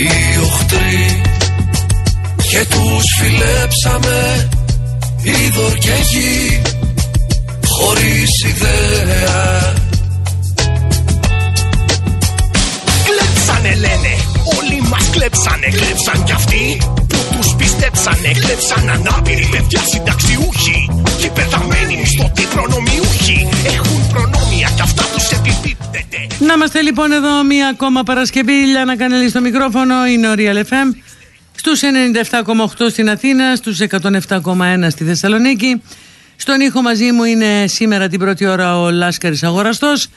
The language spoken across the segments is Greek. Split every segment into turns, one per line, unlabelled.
οι οχτροί Και τους φιλέψαμε είδωρ και γη Χωρίς ιδέα.
Κλέψανε λένε, όλοι μας κλέψανε. Κλέψαν κι αυτοί που τους πιστέψανε. Κλέψαν ανάπηροι παιδιά συνταξιούχοι Και πεθαμένοι μισθωτοί προνομιούχοι. Έχουν προνόμια κι αυτά τους επιπίπτεται
Να είμαστε λοιπόν εδώ μία ακόμα Παρασκευή. Λιάννα Κανελή στο μικρόφωνο, είναι ο Real FM. Στους 97,8 στην Αθήνα, στους 107,1 στη Θεσσαλονίκη. Στον ήχο μαζί μου είναι σήμερα την πρώτη ώρα ο Λάσκαρης Αγοραστός.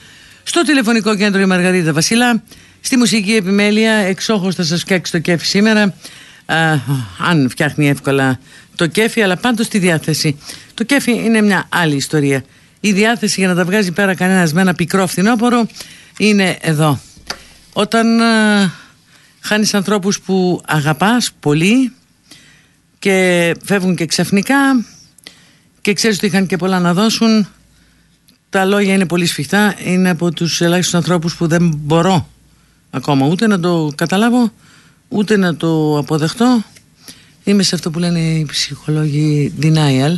Στο τηλεφωνικό κέντρο η Μαργαρίτα Βασιλά. Στη μουσική επιμέλεια, εξόχως θα σας φτιάξει το κέφι σήμερα. Α, αν φτιάχνει εύκολα το κέφι, αλλά πάντως στη διάθεση. Το κέφι είναι μια άλλη ιστορία. Η διάθεση για να τα βγάζει πέρα κανένας με ένα πικρό φθινόπωρο είναι εδώ. Όταν α, χάνεις ανθρώπους που αγαπάς πολύ και φεύγουν και ξαφνικά και ξέρεις ότι είχαν και πολλά να δώσουν τα λόγια είναι πολύ σφιχτά. Είναι από τους ελάχιστους ανθρώπους που δεν μπορώ ακόμα ούτε να το καταλάβω ούτε να το αποδεχτώ. Είμαι σε αυτό που λένε οι ψυχολόγοι denial.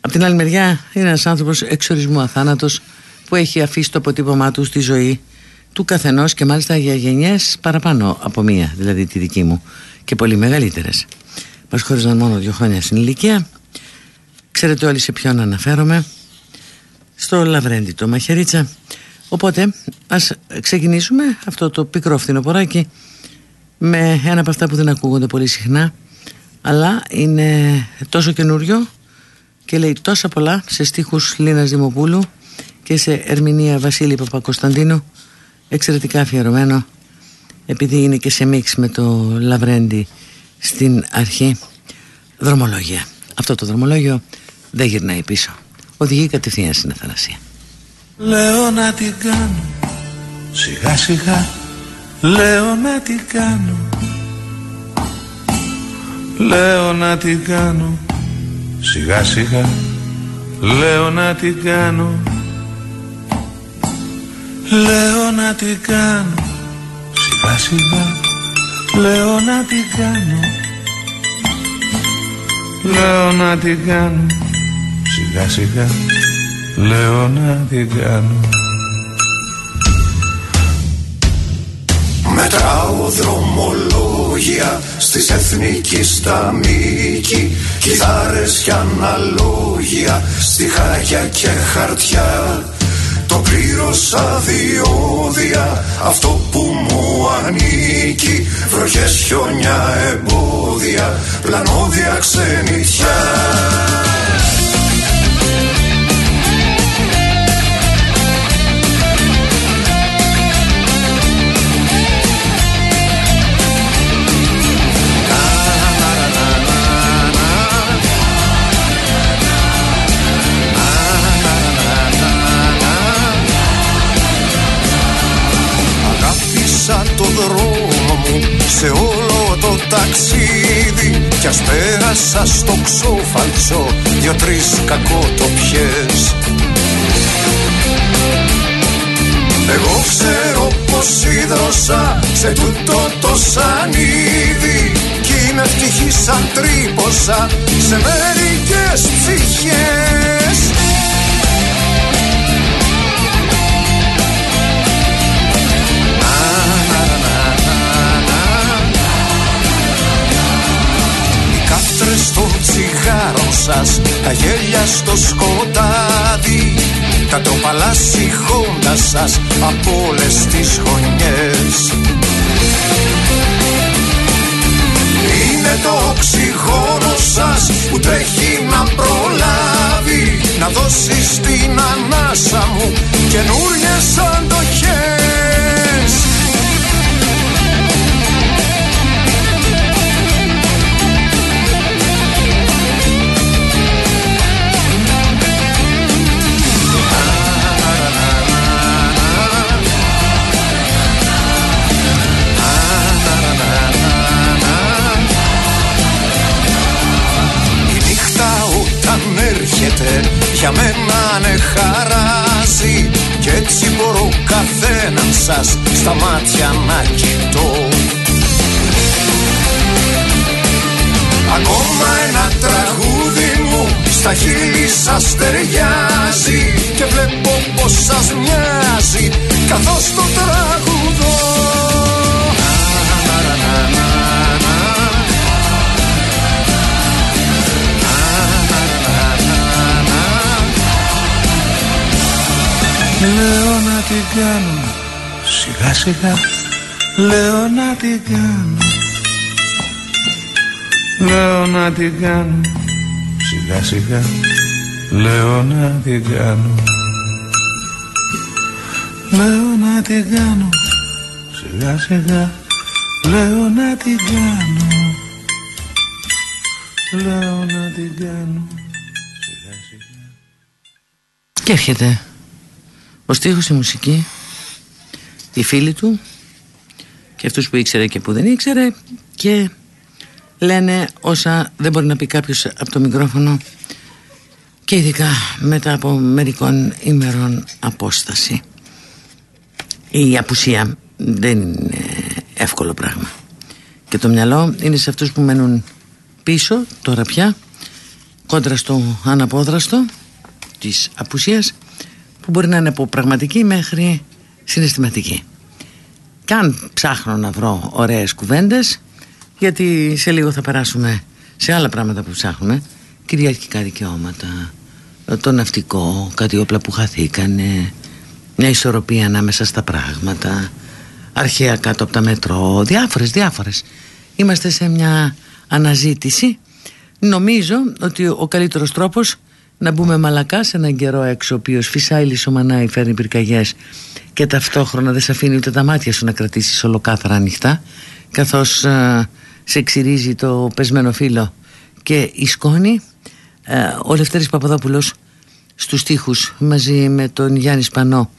Απ' την άλλη μεριά είναι ένας άνθρωπος εξορισμού αθάνατος που έχει αφήσει το αποτύπωμά του στη ζωή του καθενός και μάλιστα για γενιές παραπάνω από μία, δηλαδή τη δική μου και πολύ μεγαλύτερες. Μας χώριζαν μόνο δύο χρόνια στην ηλικία. Ξέρετε όλοι σε ποιον αναφέρομαι. Στο Λαβρέντι το Μαχαιρίτσα. Οπότε ας ξεκινήσουμε αυτό το πικρό φθινοποράκι με ένα από αυτά που δεν ακούγονται πολύ συχνά αλλά είναι τόσο καινούριο και λέει τόσα πολλά σε στίχους Λίνας Δημοπούλου και σε ερμηνεία Βασίλη Παπακοσταντίνου εξαιρετικά αφιερωμένο επειδή είναι και σε μίξ με το Λαβρέντι στην αρχή. Δρομολόγια. Αυτό το δρομολόγιο δεν γυρνάει πίσω. Οδηγεί κατευθείαν στην αθανασία.
Λέω να την κάνω. Σιγά σιγά. Λέω να την κάνω. Λέω να την κάνω. Σιγά σιγά. Λέω να την κάνω Λέω να την κάνω. Σιγά σιγά. Λέω να την κάνω. Λέω να την κάνω. Σιγά σιγά. Λέω να την κάνω. Μετράω δρομολόγια στις εθνική τα μήκη Κιθάρες και αναλόγια στιχάκια και χαρτιά Το πλήρωσα διόδια αυτό που μου ανήκει. Βροχές χιόνια εμπόδια πλανόδια ξενιτιά ταξίδι Κι ας πέρασα στο ξόφαλτσο δυο-τρεις κακοτοπιές. Εγώ ξέρω πως ίδρωσα σε τούτο το σανίδι Κι είμαι ευτυχής σαν τρίποσα σε μερικές ψυχές κάφτρες των τσιγάρων σας Τα γέλια στο σκοτάδι. Τα τροπαλά συγχώντα σας Από όλες τις γωνιές. Είναι το οξυγόνο σας που τρέχει να προλάβει Να δώσεις στην ανάσα μου καινούριες αντοχές
σιγά σιγά Λέω να την κάνω. Λέω να την κάνω. Σιγά σιγά Λέω να την κάνω. Λέω να την κάνω. Σιγά σιγά Λέω να την κάνω. Λέω να την κάνω. Σιγά σιγά.
Και έρχεται ο στίχος, η μουσική, οι φίλοι του και αυτούς που ήξερε και που δεν ήξερε και λένε όσα δεν μπορεί να πει κάποιος από το μικρόφωνο και ειδικά μετά από μερικών ημερών απόσταση. Η απουσία δεν είναι εύκολο πράγμα. Και το μυαλό είναι σε αυτούς που μένουν πίσω τώρα πια κόντρα στο αναπόδραστο της απουσίας που μπορεί να είναι από πραγματική μέχρι συναισθηματική. Και αν ψάχνω να βρω ωραίες κουβέντες γιατί σε λίγο θα περάσουμε σε άλλα πράγματα που ψάχνουμε κυριαρχικά δικαιώματα το ναυτικό, κάτι όπλα που χαθήκανε μια ισορροπία ανάμεσα στα πράγματα αρχαία κάτω από τα μετρό διάφορες, διάφορες είμαστε σε μια αναζήτηση νομίζω ότι ο καλύτερος τρόπος να μπούμε μαλακά σε έναν καιρό έξω ο οποίος φυσάει, λισομανάει, φέρνει πυρκαγιές και ταυτόχρονα δεν σε αφήνει ούτε τα μάτια σου να κρατήσεις ολοκάθαρα ανοιχτά καθώς σε ξυρίζει το πεσμένο φύλλο και η σκόνη ο Λευτέρης Παπαδόπουλος στους στίχους μαζί με τον Γιάννη Σπανό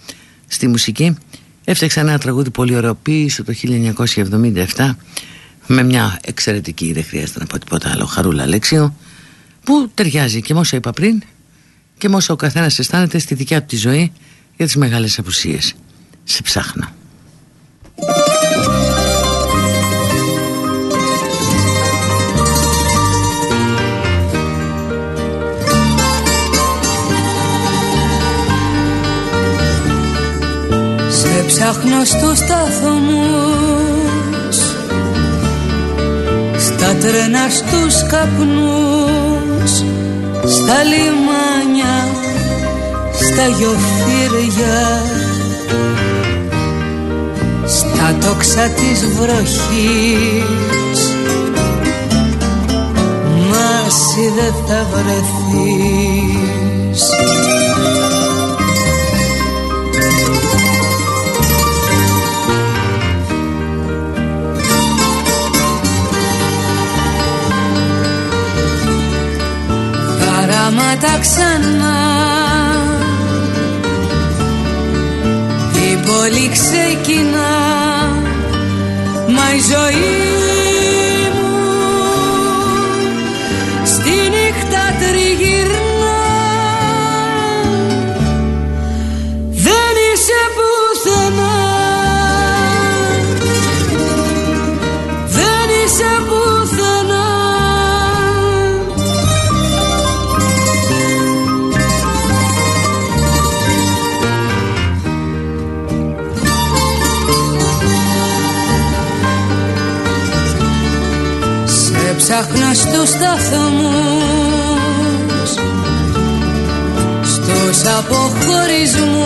στη μουσική. Έφτιαξε ένα τραγούδι πολύ ωραίο πίσω το 1977 με μια εξαιρετική δεν χρειάζεται να πω τίποτα άλλο χαρούλα Αλέξιο που ταιριάζει και με όσα είπα πριν και με όσα ο καθένας αισθάνεται στη δικιά του τη ζωή για τις μεγάλες απουσίες. Σε ψάχνω.
Σε ψάχνω στους σταθμούς τρένας στους καπνούς στα λιμάνια, στα γιοφύρια στα τόξα της βροχής. Μάση δεν θα βρεθείς τα ξανά. Η πόλη ξεκινά. Μα η ζωή ψάχνα στους σταθμούς στους αποχωρισμούς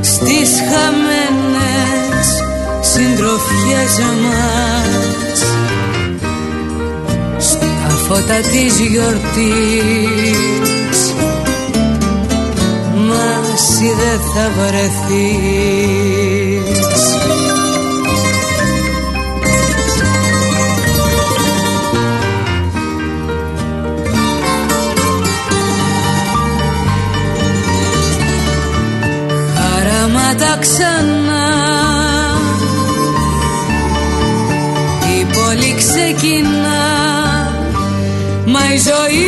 στις χαμένες συντροφιές μας. Στα φώτα της γιορτής Μάση δεν θα βρεθείς τα ξανά. Η πόλη ξεκινά Μα η ζωή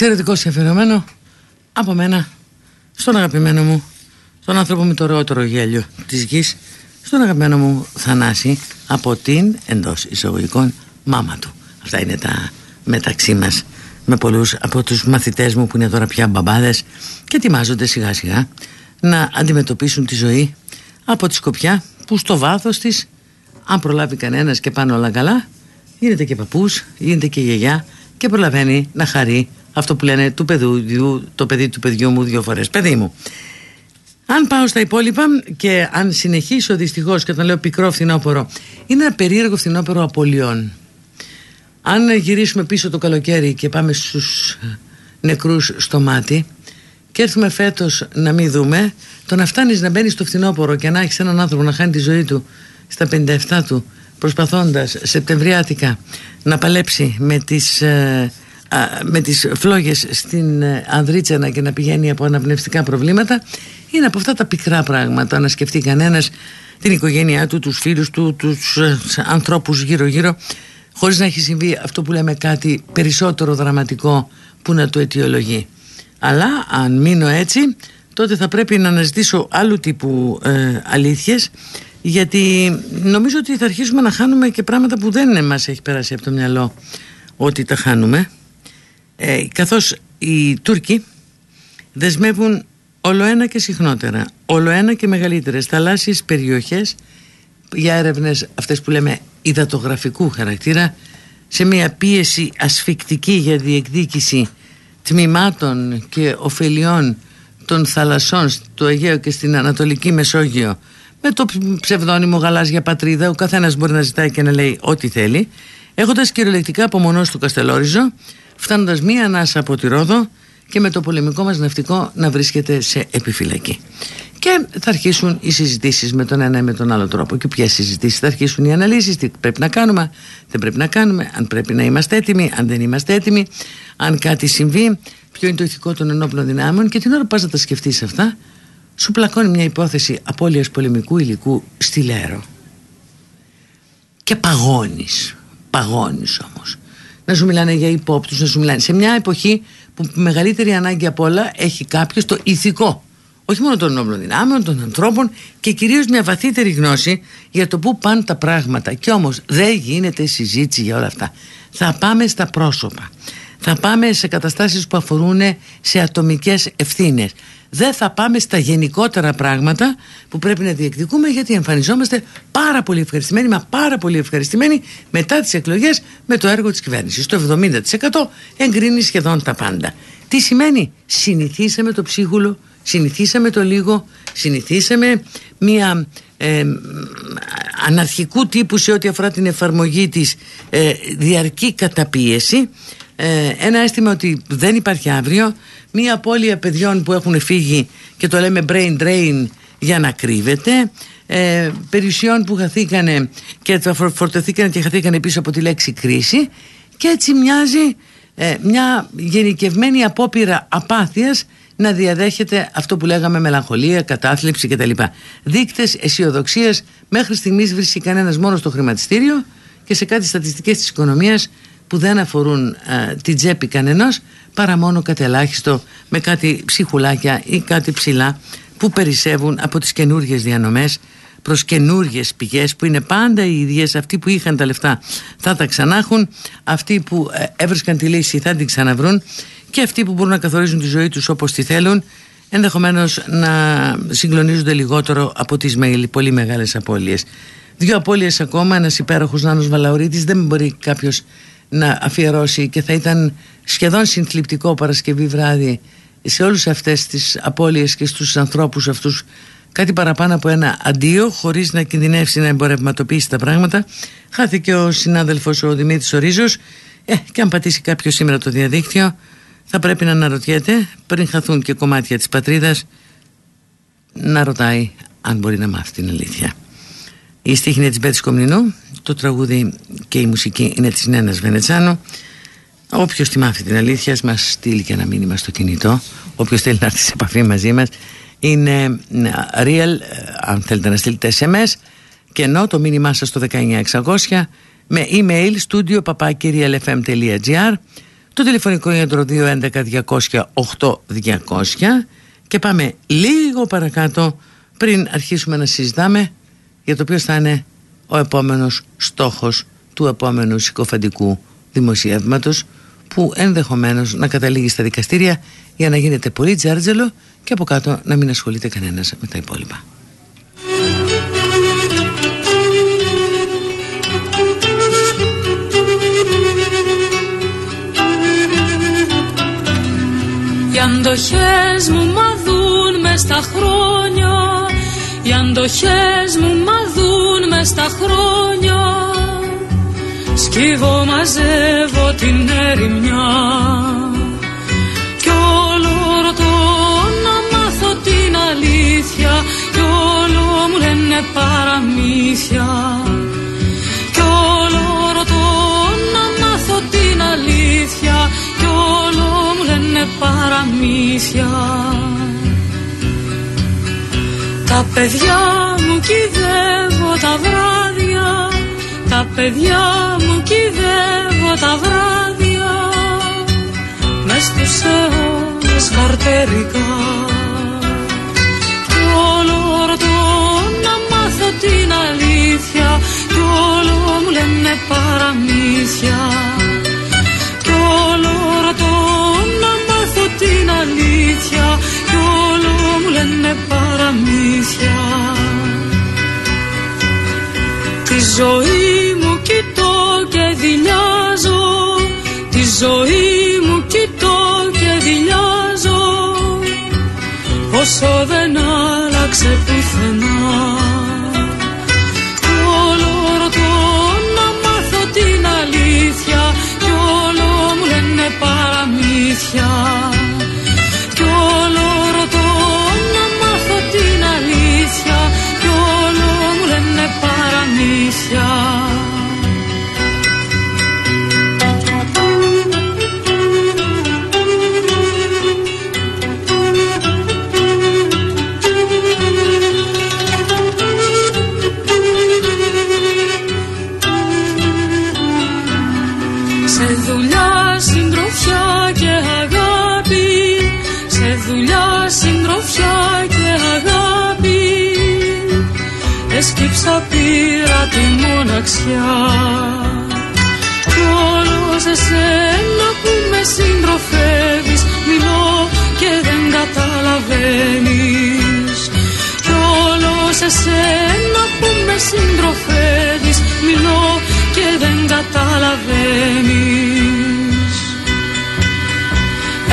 εξαιρετικό αφιερωμένο από μένα στον αγαπημένο μου, στον άνθρωπο με το ρότερο γέλιο της γης, στον αγαπημένο μου Θανάση από την εντός εισαγωγικών μάμα του. Αυτά είναι τα μεταξύ μας με πολλούς από τους μαθητές μου που είναι τώρα πια μπαμπάδες και ετοιμάζονται σιγά σιγά να αντιμετωπίσουν τη ζωή από τη σκοπιά που στο βάθος της αν προλάβει κανένας και πάνω όλα καλά γίνεται και παππούς, γίνεται και γιαγιά και προλαβαίνει να χαρεί αυτό που λένε του παιδιού, το παιδί του παιδιού μου δύο φορές. Παιδί μου αν πάω στα υπόλοιπα και αν συνεχίσω δυστυχώς και όταν λέω πικρό φθινόπωρο είναι ένα περίεργο φθινόπωρο απολειών. Αν γυρίσουμε πίσω το καλοκαίρι και πάμε στους νεκρούς στο μάτι και έρθουμε φέτος να μην δούμε το να φτάνεις να μπαίνεις στο φθινόπωρο και να έχεις έναν άνθρωπο να χάνει τη ζωή του στα 57 του προσπαθώντας σεπτεμβριάτικα να παλέψει με τις, ε, με τις φλόγες στην ε, Ανδρίτσανα και να πηγαίνει από αναπνευστικά προβλήματα είναι από αυτά τα πικρά πράγματα να σκεφτεί κανένας την οικογένειά του, τους φίλους του, τους ε, ανθρώπους γύρω γύρω χωρίς να έχει συμβεί αυτό που λέμε κάτι περισσότερο δραματικό που να το αιτιολογεί. Αλλά αν μείνω έτσι τότε θα πρέπει να αναζητήσω άλλου τύπου ε, αλήθειες γιατί νομίζω ότι θα αρχίσουμε να χάνουμε και πράγματα που δεν μας έχει περάσει από το μυαλό ότι τα χάνουμε ε, καθώς οι Τούρκοι δεσμεύουν όλο ένα και συχνότερα, όλο ένα και μεγαλύτερες θαλάσσιες περιοχές για έρευνες αυτές που λέμε υδατογραφικού χαρακτήρα σε μια πίεση ασφικτική για διεκδίκηση τμήματων και ωφελιών των θαλασσών στο Αιγαίο και στην Ανατολική Μεσόγειο με το ψευδόνυμο γαλάζια πατρίδα ο καθένας μπορεί να ζητάει και να λέει ό,τι θέλει έχοντας κυριολεκτικά απομονώσει του Καστελόριζο φτάνοντας μία ανάσα από τη Ρόδο και με το πολεμικό μας ναυτικό να βρίσκεται σε επιφυλακή. Και θα αρχίσουν οι συζητήσεις με τον ένα ή με τον άλλο τρόπο. Και ποιες συζητήσεις θα αρχίσουν οι αναλύσεις, τι πρέπει να κάνουμε, δεν πρέπει να κάνουμε, αν πρέπει να είμαστε έτοιμοι, αν δεν είμαστε έτοιμοι, αν κάτι συμβεί, ποιο είναι το ηθικό των ενόπλων δυνάμεων και την ώρα που πας να τα σκεφτείς αυτά, σου πλακώνει μια υπόθεση απώλειας πολεμικού υλικού στη Λέρο. Και παγώνεις, παγώνεις όμως. Να σου μιλάνε για υπόπτους, να σου μιλάνε. Σε μια εποχή που μεγαλύτερη ανάγκη από όλα έχει κάποιος το ηθικό. Όχι μόνο των νόμων δυνάμεων, των ανθρώπων και κυρίως μια βαθύτερη γνώση για το πού πάνε τα πράγματα. Και όμως δεν γίνεται συζήτηση για όλα αυτά. Θα πάμε στα πρόσωπα. Θα πάμε σε καταστάσεις που αφορούν σε ατομικές ευθύνες. Δεν θα πάμε στα γενικότερα πράγματα που πρέπει να διεκδικούμε γιατί εμφανιζόμαστε πάρα πολύ ευχαριστημένοι, μα πάρα πολύ ευχαριστημένοι μετά τις εκλογές με το έργο της κυβέρνησης. Το 70% εγκρίνει σχεδόν τα πάντα. Τι σημαίνει; Συνηθίσαμε το ψίχουλο, συνηθίσαμε το λίγο, συνηθίσαμε μια ε, αναρχικού τύπου σε ό,τι αφορά την εφαρμογή της ε, διαρκή καταπίεση ε, ένα αίσθημα ότι δεν υπάρχει αύριο μια απώλεια παιδιών που έχουν φύγει και το λέμε brain drain για να κρύβεται. Ε, περιουσιών που χαθήκανε και φορτωθήκανε και χαθήκανε πίσω από τη λέξη κρίση. Και έτσι μοιάζει ε, μια γενικευμένη απόπειρα απάθειας να διαδέχεται αυτό που λέγαμε μελαγχολία, κατάθλιψη κτλ. Δείκτες αισιοδοξίας. Μέχρι στιγμής βρίσκει κανένας μόνος στο χρηματιστήριο και σε κάτι στατιστικές της οικονομίας που δεν αφορούν ε, την τσέπη κανενός παρά μόνο κατελάχιστο με κάτι ψυχουλάκια ή κάτι ψηλά που περισσεύουν από τις καινούργιες διανομές προς καινούργιες πηγές που είναι πάντα οι ίδιες αυτοί που είχαν τα λεφτά θα τα ξανάχουν αυτοί που ε, έβρισκαν τη λύση θα την ξαναβρούν και αυτοί που μπορούν να καθορίζουν τη ζωή τους όπως τη θέλουν ενδεχομένως να συγκλονίζονται λιγότερο από τις πολύ μεγάλες απώλειες. Δύο απώλειες ακόμα, ένας υπέροχος Νάνος Βαλαωρίτης δεν μπορεί κάποιος να αφιερώσει και θα ήταν σχεδόν συνθλιπτικό Παρασκευή βράδυ σε όλους αυτές τις απώλειες και στους ανθρώπους αυτούς κάτι παραπάνω από ένα αντίο χωρίς να κινδυνεύσει να εμπορευματοποιήσει τα πράγματα. Χάθηκε ο συνάδελφος ο Δημήτρης Ορίζος. Ε, και αν πατήσει κάποιος σήμερα το διαδίκτυο θα πρέπει να αναρωτιέται πριν χαθούν και κομμάτια της πατρίδας να ρωτάει αν μπορεί να μάθει την αλήθεια. Η στίχη είναι της Μπέτης Κομνηνού το τραγούδι και η μουσική είναι της Νένας Βενετσάνου Όποιος τη μάθει την αλήθεια μας στείλει και ένα μήνυμα στο κινητό. Όποιος θέλει να έρθει σε επαφή μαζί μας Είναι ε, real ε, αν θέλετε να στείλετε SMS και ενώ το μήνυμά σας στο 19600 με email studio papakirialfm.gr το τηλεφωνικό ιατρο 211 200 8200 και πάμε λίγο παρακάτω πριν αρχίσουμε να συζητάμε για το ποιος θα είναι ο επόμενος στόχος του επόμενου συκοφαντικού δημοσιεύματος που ενδεχομένως να καταλήγει στα δικαστήρια για να γίνεται πολύ τζάρτζελο και από κάτω να μην ασχολείται κανένας με τα υπόλοιπα.
Οι αντοχές μου μαδούν μες στα χρόνια Οι αντοχές μου μαδούν μες στα χρόνια Σκύβω μαζεύω την ερημιά. Κι όλο ρωτώ να μάθω την αλήθεια. Κι όλο μου λένε παραμύθια. Κι όλο ρωτώ να μάθω την αλήθεια. Κι όλο μου λένε παραμύθια. Τα παιδιά μου κυδεύω τα βράδια τα παιδιά μου κυδεύω τα βράδια Μες στους αιώνες καρτερικά Κι όλο ρωτώ να μάθω την αλήθεια Κι όλο μου λένε παραμύθια. Κι όλο ρωτώ να μάθω την αλήθεια Κι όλο μου λένε παραμύθια Τη ζωή μου κοιτώ και δειλιάζω Τη ζωή μου κοιτώ και δειλιάζω Όσο δεν άλλαξε πουθενά. Κι όλο ρωτώ να μάθω την αλήθεια. Κι όλο μου λένε παραμύθια Έσκυψα πήρα τη μοναξιά. Κι όλος σε σένα που με συντροφεύεις Μιλώ και δεν καταλαβαίνεις. Κι όλος σε σένα που με συντροφεύεις Μιλώ και δεν καταλαβαίνεις.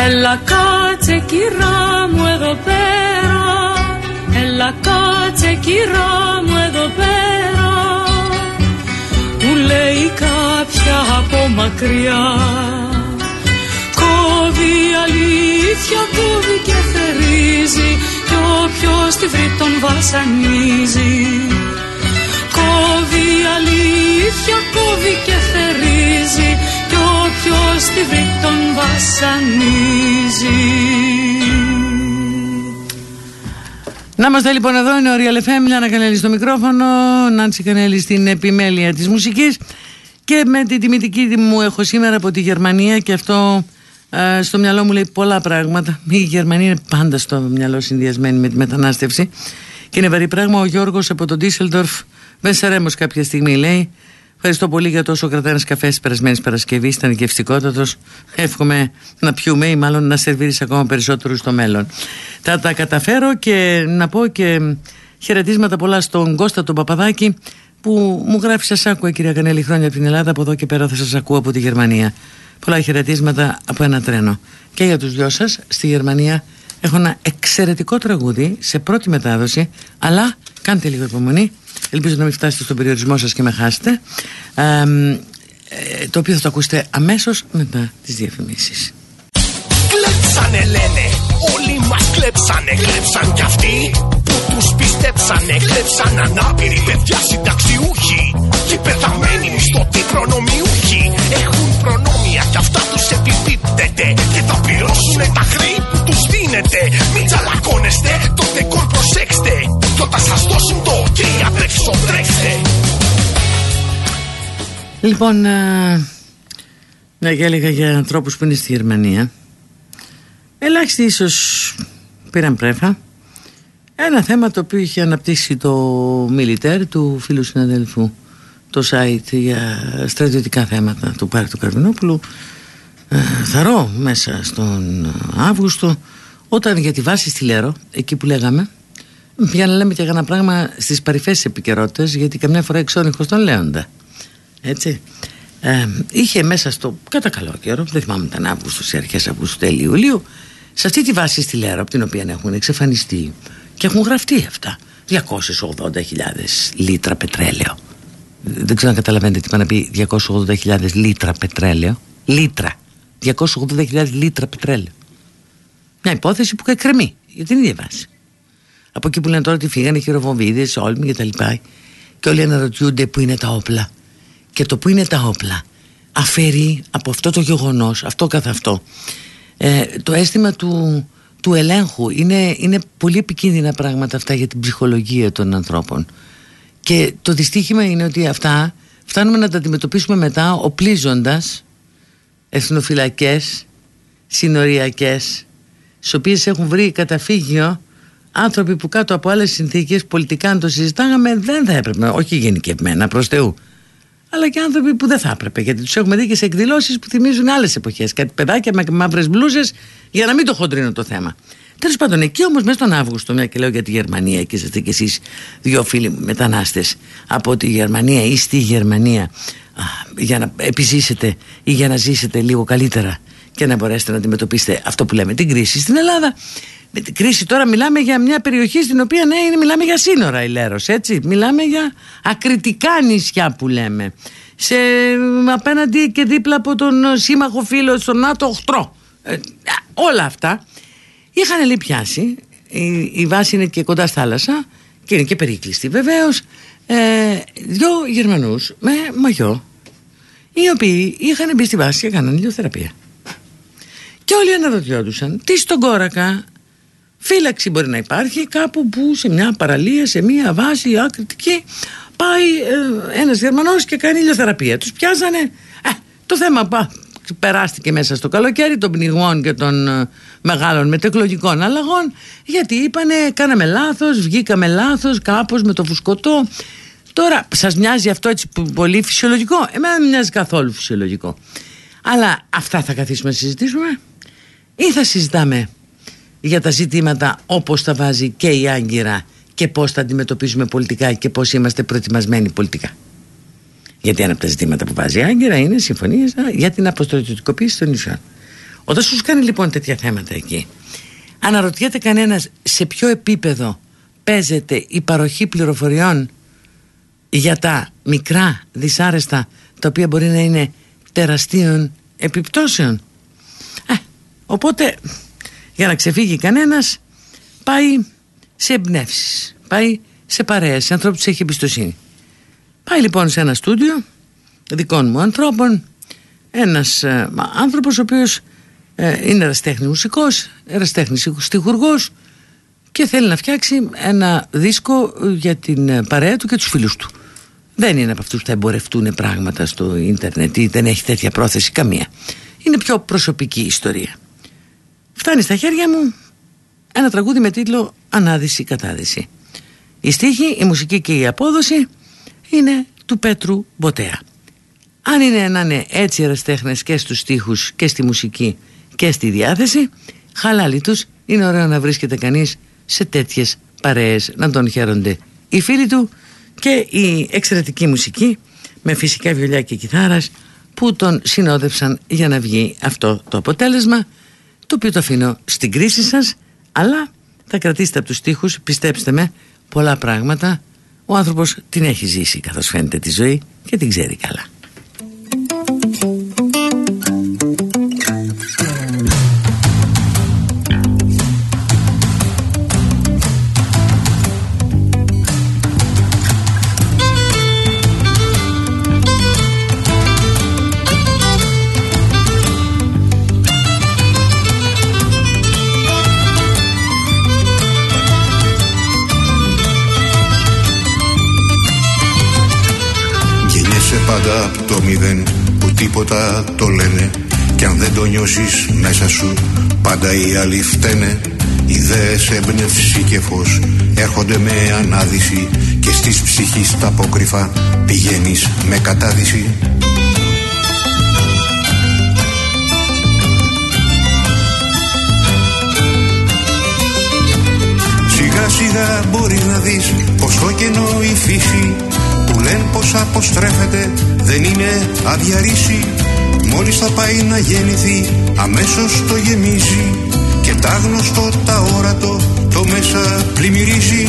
Έλα κάτσε κυρά μου εδώ πέρα Έλα κάτσε κυρά μου εδώ πέρα Μου λέει κάποια από μακριά. Κόβει η αλήθεια, κόβει και θερίζει Κι όποιος τη βρει τον βασανίζει. Κόβει η αλήθεια, κόβει και θερίζει Κι όποιος τη βρει τον βασανίζει
Να είμαστε λοιπόν εδώ, είναι ο Real FM, Λιάννα Κανέλη στο μικρόφωνο, Νάντσι Κανέλη στην επιμέλεια της μουσικής και με την τιμητική μου έχω σήμερα από τη Γερμανία και αυτό ε, στο μυαλό μου λέει πολλά πράγματα. Η Γερμανία είναι πάντα στο μυαλό συνδυασμένη με τη μετανάστευση και είναι βαρύ πράγμα. Ο Γιώργος από τον Ντίσσελντορφ Βεσσαρέμος κάποια στιγμή λέει Ευχαριστώ πολύ για τόσο κρατάει ένα καφές της περασμένης Παρασκευής. Ήταν γευστικότατο. Εύχομαι να πιούμε ή μάλλον να σερβίρεις ακόμα περισσότερους στο μέλλον. Θα τα καταφέρω και να πω και χαιρετίσματα πολλά στον Κώστα τον Παπαδάκη που μου γράφει σας άκουα κυρία Κανέλη χρόνια από την Ελλάδα. Από εδώ και πέρα θα σας ακούω από τη Γερμανία. Πολλά χαιρετίσματα από ένα τρένο. Και για τους δυο σας στη Γερμανία έχω ένα εξαιρετικό τραγούδι σε πρώτη μετάδοση. Αλλά κάντε λίγο υπομονή. Ελπίζω να μην φτάσετε στον περιορισμό σας και με χάσετε. Ε, ε, Το οποίο θα το ακούσετε αμέσως μετά τις διαφημίσεις.
Κλέψανε λένε, όλοι μας κλέψανε. Κλέψαν κι αυτοί που τους πιστέψανε. Κλέψαν ανάπηροι παιδιά συνταξιούχοι Και πεθαμένοι μισθωτοί προνομιούχοι. Έχουν προνόμια κι αυτά τους επιπίπτεται Και θα πληρώσουνε τα χρή που τους δίνετε Μην τσαλακώνεστε, το δεκόρ προσέξτε Κι όταν σας δώσουν το ok απ' έξω τρέξτε
Λοιπόν, ε, Ναι, και έλεγα για ανθρώπους που είναι στη Γερμανία. Ελάχιστοι ίσως πήραν πρέφα. Ένα θέμα το οποίο είχε αναπτύξει το Μιλιτέρ του φίλου συναδέλφου το site για στρατιωτικά θέματα του Πάρη του Καρβινόπουλου ε, θαρώ μέσα στον Αύγουστο όταν για τη βάση στη Λέρο εκεί που λέγαμε για να λέμε και ένα πράγμα στις παρυφές επικαιρότητες, γιατί καμιά φορά εξώνυχος τον λέοντα έτσι. Ε, είχε μέσα στο κατά καλό καιρό δεν θυμάμαι ήταν Αύγουστος ή αρχές Αυγούστου τέλη Ιουλίου σε αυτή τη βάση στη Λέρο από την οποία έχουν εξαφανιστεί και έχουν γραφτεί αυτά 280.000 λίτρα πετρέλαιο. Δεν ξέρω αν καταλαβαίνετε τι πάει να πει 280.000 λίτρα πετρέλαιο. Λίτρα. 280.000 λίτρα πετρέλαιο μια υπόθεση που εκκρεμεί για την ίδια βάση από εκεί που λένε τώρα ότι φύγανε χειροβομβίδες, όλμοι και τα λοιπά και όλοι αναρωτιούνται που είναι τα όπλα. Και το που είναι τα όπλα αφαιρεί από αυτό το γεγονός αυτό καθ' αυτό. Ε, το αίσθημα του, του ελέγχου είναι, είναι πολύ επικίνδυνα πράγματα αυτά για την ψυχολογία των ανθρώπων. Και το δυστύχημα είναι ότι αυτά φτάνουμε να τα αντιμετωπίσουμε μετά οπλίζοντας εθνοφυλακές, συνοριακές στις οποίες έχουν βρει καταφύγιο άνθρωποι που κάτω από άλλες συνθήκες πολιτικά αν το συζητάγαμε δεν θα έπρεπε, όχι γενικευμένα προς Θεού αλλά και άνθρωποι που δεν θα έπρεπε γιατί τους έχουμε δει και σε εκδηλώσεις που θυμίζουν άλλες εποχές κάτι παιδάκια με μαύρες μπλούζες για να μην το χοντρίνω το θέμα. Τέλος πάντων, εκεί όμως μέσα στον Αύγουστο, μια και λέω για τη Γερμανία και είστε κι εσείς δύο φίλοι μετανάστες από τη Γερμανία ή στη Γερμανία για να επιζήσετε ή για να ζήσετε λίγο καλύτερα και να μπορέσετε να αντιμετωπίσετε αυτό που λέμε την κρίση στην Ελλάδα. Με την κρίση τώρα μιλάμε για μια περιοχή στην οποία ναι, είναι, μιλάμε για σύνορα η Λέρος, έτσι. Μιλάμε για ακριτικά νησιά που λέμε. Σε, απέναντι και δίπλα από τον σύμμαχο φίλο στον ΝΑΤΟ 8. Ε, όλα αυτά είχαν λέει πιάσει. Η, η βάση είναι και κοντά στη θάλασσα και είναι και περίκλειστη βεβαίως. Ε, δύο Γερμανούς με μαγιό οι οποίοι είχαν μπει στη βάση και έκαναν ηλιοθεραπεία. Και όλοι αναρωτιόντουσαν τι στον κόρακα; Φύλαξη μπορεί να υπάρχει κάπου που σε μια παραλία, σε μια βάση άκρητική πάει ε, ένας Γερμανός και κάνει ηλιοθεραπεία. Τους πιάζανε, ε, το θέμα πά, περάστηκε μέσα στο καλοκαίρι των πνιγμών και των ε, μεγάλων μετεκλογικών αλλαγών γιατί είπανε κάναμε λάθος, βγήκαμε λάθος κάπως με το φουσκωτό Τώρα, σας μοιάζει αυτό έτσι πολύ φυσιολογικό; Εμένα δεν μοιάζει καθόλου φυσιολογικό. Αλλά αυτά θα καθίσουμε να συζητήσουμε ή θα συζητάμε για τα ζητήματα όπως τα βάζει και η Άγκυρα και πώς τα αντιμετωπίζουμε πολιτικά και πώς είμαστε προετοιμασμένοι πολιτικά. Γιατί ένα από τα ζητήματα που βάζει η Άγκυρα είναι συμφωνίες για την αποστολητικοποίηση των νησιών. Όταν σου κάνει λοιπόν τέτοια θέματα εκεί, αναρωτιέται κανένας σε ποιο επίπεδο παίζεται η παροχή πληροφοριών για τα μικρά δυσάρεστα τα οποία μπορεί να είναι τεραστίων επιπτώσεων. Ε, οπότε για να ξεφύγει κανένας πάει σε εμπνεύσεις, πάει σε παρέες, σε ανθρώπους που έχει εμπιστοσύνη. Πάει λοιπόν σε ένα στούντιο δικών μου ανθρώπων ένας ε, άνθρωπος ο οποίος ε, είναι εραστέχνης μουσικός, εραστέχνης στιχουργός και θέλει να φτιάξει ένα δίσκο για την ε, παρέα του και τους φίλους του. Δεν είναι από αυτούς που θα εμπορευτούν πράγματα στο ίντερνετ ή δεν έχει τέτοια πρόθεση καμία. Είναι πιο προσωπική ιστορία. Φτάνει στα χέρια μου ένα τραγούδι με τίτλο «Ανάδυση κατάδυση». Η στίχη, η μουσική και η απόδοση είναι του Πέτρου Μποτέα. Αν είναι να είναι έτσι εραστέχνες και στους στίχους και στη μουσική και στη διάθεση, χαλάλι τους είναι ωραίο να βρίσκεται κανείς σε τέτοιες παρέες να τον χαίρονται οι φίλοι του και η εξαιρετική μουσική με φυσικά βιολιά και κιθάρας που τον συνόδευσαν για να βγει αυτό το αποτέλεσμα το οποίο το αφήνω στην κρίση σας αλλά θα κρατήσετε από τους στίχους πιστέψτε με πολλά πράγματα. Ο άνθρωπος την έχει ζήσει καθώς φαίνεται τη ζωή και την ξέρει καλά
τίποτα το λένε. Κι αν δεν το νιώσεις μέσα σου πάντα οι άλλοι φταίνε. Ιδέες, έμπνευση και φως έρχονται με ανάδυση Και στις ψυχής τα απόκρυφα πηγαίνεις με κατάδυση. Σιγά σιγά μπορεί να δεις πως το κενό η φύση Που λένε πως αποστρέφεται δεν είναι αδιαρρήση. Μόλις θα πάει να γεννηθεί αμέσως το γεμίζει. Και τα γνωστό τα όρατο το μέσα πλημμυρίζει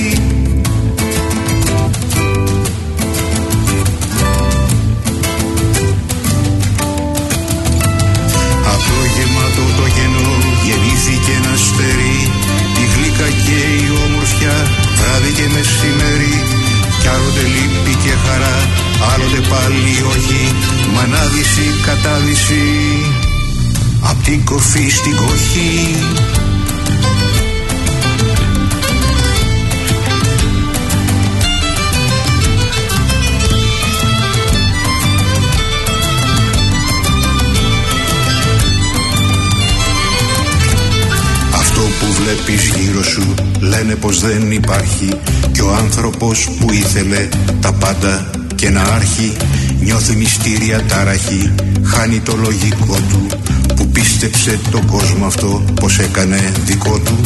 πάλι όχι. Μ' ανάδυση κατάδυση. Απ' την κορφή στην κοχή. Αυτό που βλέπεις γύρω σου λένε πως δεν υπάρχει. Και ο άνθρωπος που ήθελε τα πάντα και να άρχει Νιώθει μυστήρια τάραχη, χάνει το λογικό του Που πίστεψε τον κόσμο αυτό πως έκανε δικό του.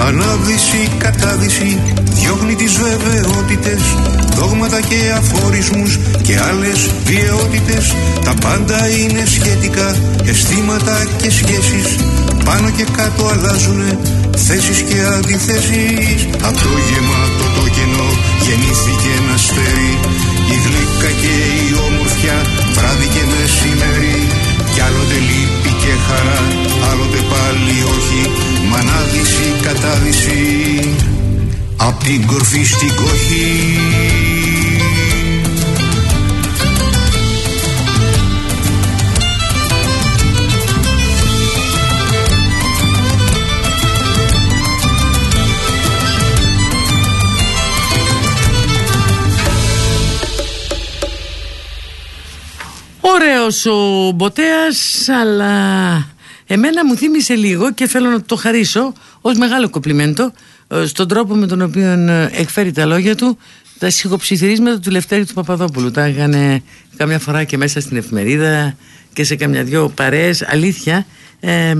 Ανάδυση, κατάδυση, διώχνει τις βεβαιότητες Δόγματα και αφορισμούς και άλλες βιαιότητες. Τα πάντα είναι σχετικά, αισθήματα και σχέσεις Πάνω και κάτω αλλάζουνε. Θέσεις και αντιθέσεις Απ' το γεμάτο το κενό γεννήθηκε ένα αστέρι. Η γλύκα και η όμορφια βράδυ και μεσημέρι. Κι άλλοτε λύπη και χαρά, άλλοτε πάλι όχι. Μ' ανάδυση, κατάδυση Απ' την κορφή στην κοχή
Ωραίος ο Μποτέας αλλά εμένα μου θύμισε λίγο και θέλω να το χαρίσω ως μεγάλο κοπλιμέντο ε, στον τρόπο με τον οποίο ε, εκφέρει τα λόγια του τα σιγοψιθυρίσματα του Λευτέρη του Παπαδόπουλου. Τα έκανε καμιά φορά και μέσα στην εφημερίδα και σε καμιά δυο παρέες. Αλήθεια ε,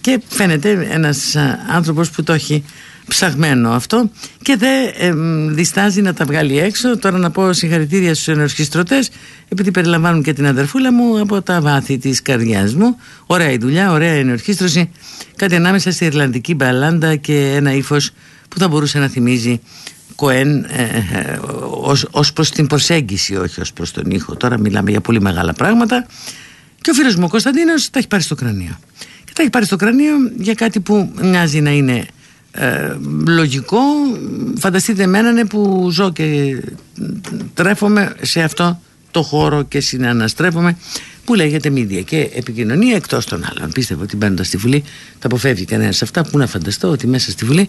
και φαίνεται ένας άνθρωπος που το έχει ψαγμένο αυτό και δεν ε, διστάζει να τα βγάλει έξω. Τώρα να πω συγχαρητήρια στους ενορχιστρωτές επειδή περιλαμβάνουν και την αδερφούλα μου από τα βάθη της καρδιάς μου. Ωραία η δουλειά, ωραία η ενορχίστρωση. Κάτι ανάμεσα στη Ιρλανδική μπαλάντα και ένα ύφος που θα μπορούσε να θυμίζει Κοέν ε, ε, ως, ως προς την προσέγγιση όχι ως προς τον ήχο. Τώρα μιλάμε για πολύ μεγάλα πράγματα. Και ο φίλος μου ο Κωνσταντίνος τα έχει πάρει στο κρανίο. Και τα έχει πάρει στο κρανίο για κάτι που μοιάζει να είναι ε, λογικό. Φανταστείτε εμένα ναι, που ζω και τρέφομαι σε αυτό το χώρο και συναναστρέφομαι που λέγεται μίδια και επικοινωνία εκτός των άλλων. Πίστευω ότι μπαίνοντα στη Βουλή τα αποφεύγει κανένας αυτά που να φανταστώ ότι μέσα στη Βουλή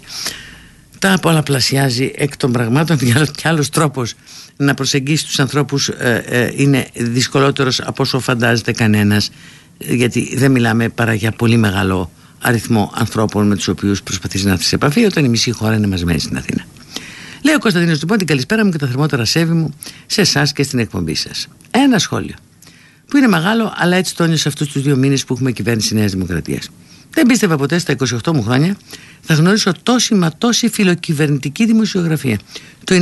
τα πολλαπλασιάζει εκ των πραγμάτων και άλλος τρόπος να προσεγγίσει τους ανθρώπους ε, ε, είναι δυσκολότερος από όσο φαντάζεται κανένας γιατί δεν μιλάμε παρά για πολύ μεγάλο αριθμό ανθρώπων με τους οποίους προσπαθείς να έρθεις σε επαφή όταν η μισή χώρα είναι μαζεμένη στην Αθήνα. Λέω Κωνσταντίνος του την καλησπέρα μου και τα θερμότερα σέβη μου σε εσάς και στην εκπομπή σας. Ένα σχόλιο που είναι μεγάλο, αλλά έτσι το σε αυτούς τους δύο μήνες που έχουμε κυβέρνηση Νέας Δημοκρατίας. Δεν πίστευα ποτέ στα 28 μου χρόνια θα γνωρίσω τόση μα τόση φιλοκυβερνητική δημοσιογραφία. Το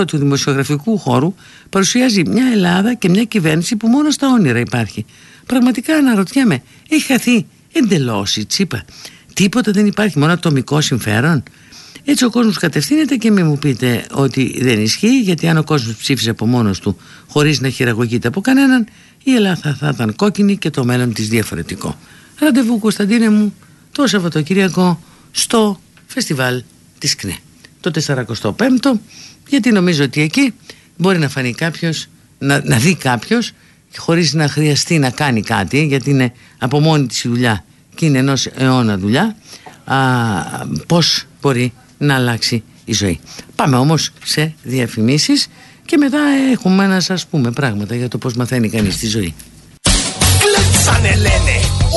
90% του δημοσιογραφικού χώρου παρουσιάζει μια Ελλάδα και μια κυβέρνηση που μόνο στα όνειρα υπάρχει. Πραγματικά αναρωτιέμαι, έχει χαθεί εντελώς η τσίπα. Τίποτα δεν υπάρχει, μόνο ατομικό συμφέρον. Έτσι ο κόσμος κατευθύνεται και μην μου πείτε ότι δεν ισχύει γιατί αν ο κόσμος ψήφιζε από μόνος του χωρίς να χειραγωγείται από κανέναν η Ελλάδα θα ήταν κόκκινη και το μέλλον της διαφορετικό. Ραντεβού Κωνσταντίνε μου το Σαββατοκυριακό στο φεστιβάλ της ΚΝΕ. Το 45ο γιατί νομίζω ότι εκεί μπορεί να φανεί κάποιος, να, να δει κάποιος χωρίς να χρειαστεί να κάνει κάτι γιατί είναι από μόνη της η δουλειά και είναι ενός αιώνα δουλειά α, πώς μπορεί να αλλάξει η ζωή. Πάμε όμως σε διαφημίσεις και μετά έχουμε να σας πούμε πράγματα για το πώς μαθαίνει κανείς τη ζωή.
Κλέψανε λένε,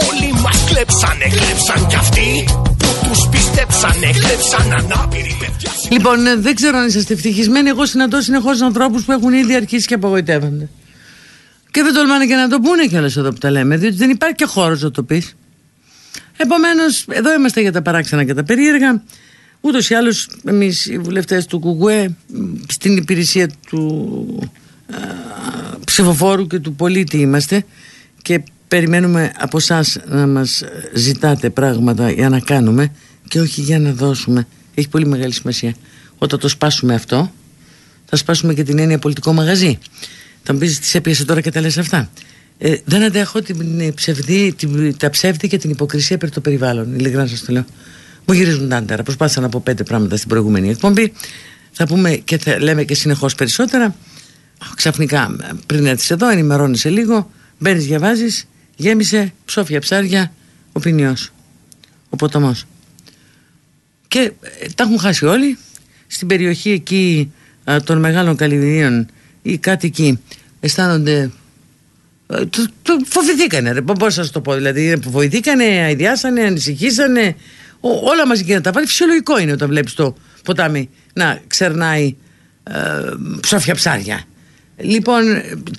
όλοι μας κλέψανε, κλέψαν κι αυτοί που τους πιστέψανε, κλέψαν ανάπηροι παιδιά.
Λοιπόν, ε, δεν ξέρω αν είσαστε ευτυχισμένοι. Εγώ συναντώ συνεχώς ανθρώπους που έχουν ήδη αρχίσει και απογοητεύονται. Και δεν τολμάνε και να το πούνε κιόλας εδώ που τα λέμε, διότι δεν υπάρχει και χώρος να το πεις. Επομένως, εδώ είμαστε για τα παράξενα και τα περίεργα. Ούτως ή άλλως, εμείς οι βουλευτές του Κουκουέ, στην υπηρεσία του α, ψηφοφόρου και του πολίτη είμαστε και περιμένουμε από εσάς να μας ζητάτε πράγματα για να κάνουμε και όχι για να δώσουμε. Έχει πολύ μεγάλη σημασία. Όταν το σπάσουμε αυτό, θα σπάσουμε και την έννοια πολιτικό μαγαζί. Θα μου πεις τις έπιασε τώρα και τα λες αυτά. Ε, δεν αντέχω την ε, ψευδή, την, τα ψεύδη και την υποκρισία περί το περιβάλλον. Ειλικρινά σας το λέω. Μου γυρίζουν τα άντερα. Προσπάθησα να πω πέντε πράγματα στην προηγούμενη εκπομπή. Θα πούμε και θα λέμε και συνεχώς περισσότερα. Ξαφνικά, πριν έρθεις εδώ, ενημερώνει λίγο, μπαίνεις, διαβάζεις, γέμισε ψόφια ψάρια ο ποινιό. Ο ποταμός. Και ε, τα έχουν χάσει όλοι. Στην περιοχή εκεί α, των μεγάλων καλυβιδίων οι κάτοικοι αισθάνονται ε, το, το φοβηθήκανε ρε, πώς σας το πω δηλαδή φοβηθήκανε, αειδιάσανε, ανησυχήσανε ο, όλα μαζί και να τα βάλει φυσιολογικό είναι όταν βλέπεις το ποτάμι να ξερνάει ε, ψόφια ψάρια. Λοιπόν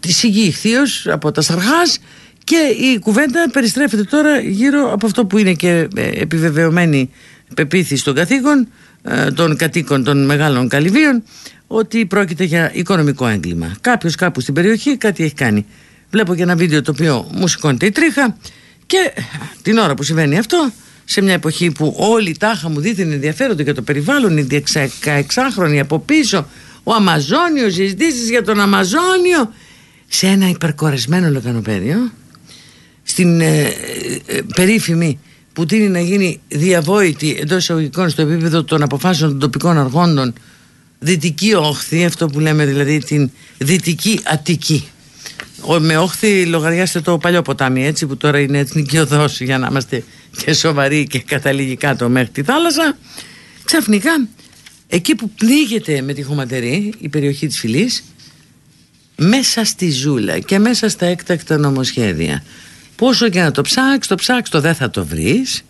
σιγεί ηχθείως από τα Σαρχάς και η κουβέντα περιστρέφεται τώρα γύρω από αυτό που είναι και ε, επιβεβαιωμένη πεποίθηση των καθήκων ε, των κατοίκων των μεγάλων καλυβίων ότι πρόκειται για οικονομικό έγκλημα. Κάποιος κάπου στην περιοχή κάτι έχει κάνει. Βλέπω και ένα βίντεο το οποίο μου σηκώνεται η τρίχα και την ώρα που συμβαίνει αυτό, σε μια εποχή που όλοι τάχα μου δίθεν ενδιαφέρονται για το περιβάλλον, οι 16χρονοι από πίσω, ο Αμαζόνιος, συζητήσεις για τον Αμαζόνιο, σε ένα υπερκορεσμένο λεκανοπέδιο, στην ε, ε, ε, περίφημη που τίνει να γίνει διαβόητη εντός εισαγωγικών στο επίπεδο των αποφάσεων των τοπικών αργόντων δυτική όχθη, αυτό που λέμε δηλαδή την δυτική Αττική. Με όχθη λογαριάστε το παλιό ποτάμι έτσι που τώρα είναι εθνική οδός για να είμαστε και σοβαροί και καταλήγει κάτω μέχρι τη θάλασσα. Ξαφνικά εκεί που πνίγεται με τη χωματερή η περιοχή της Φυλής μέσα στη ζούλα και μέσα στα έκτακτα νομοσχέδια πόσο και να το ψάξεις, το ψάξεις το δεν θα το βρεις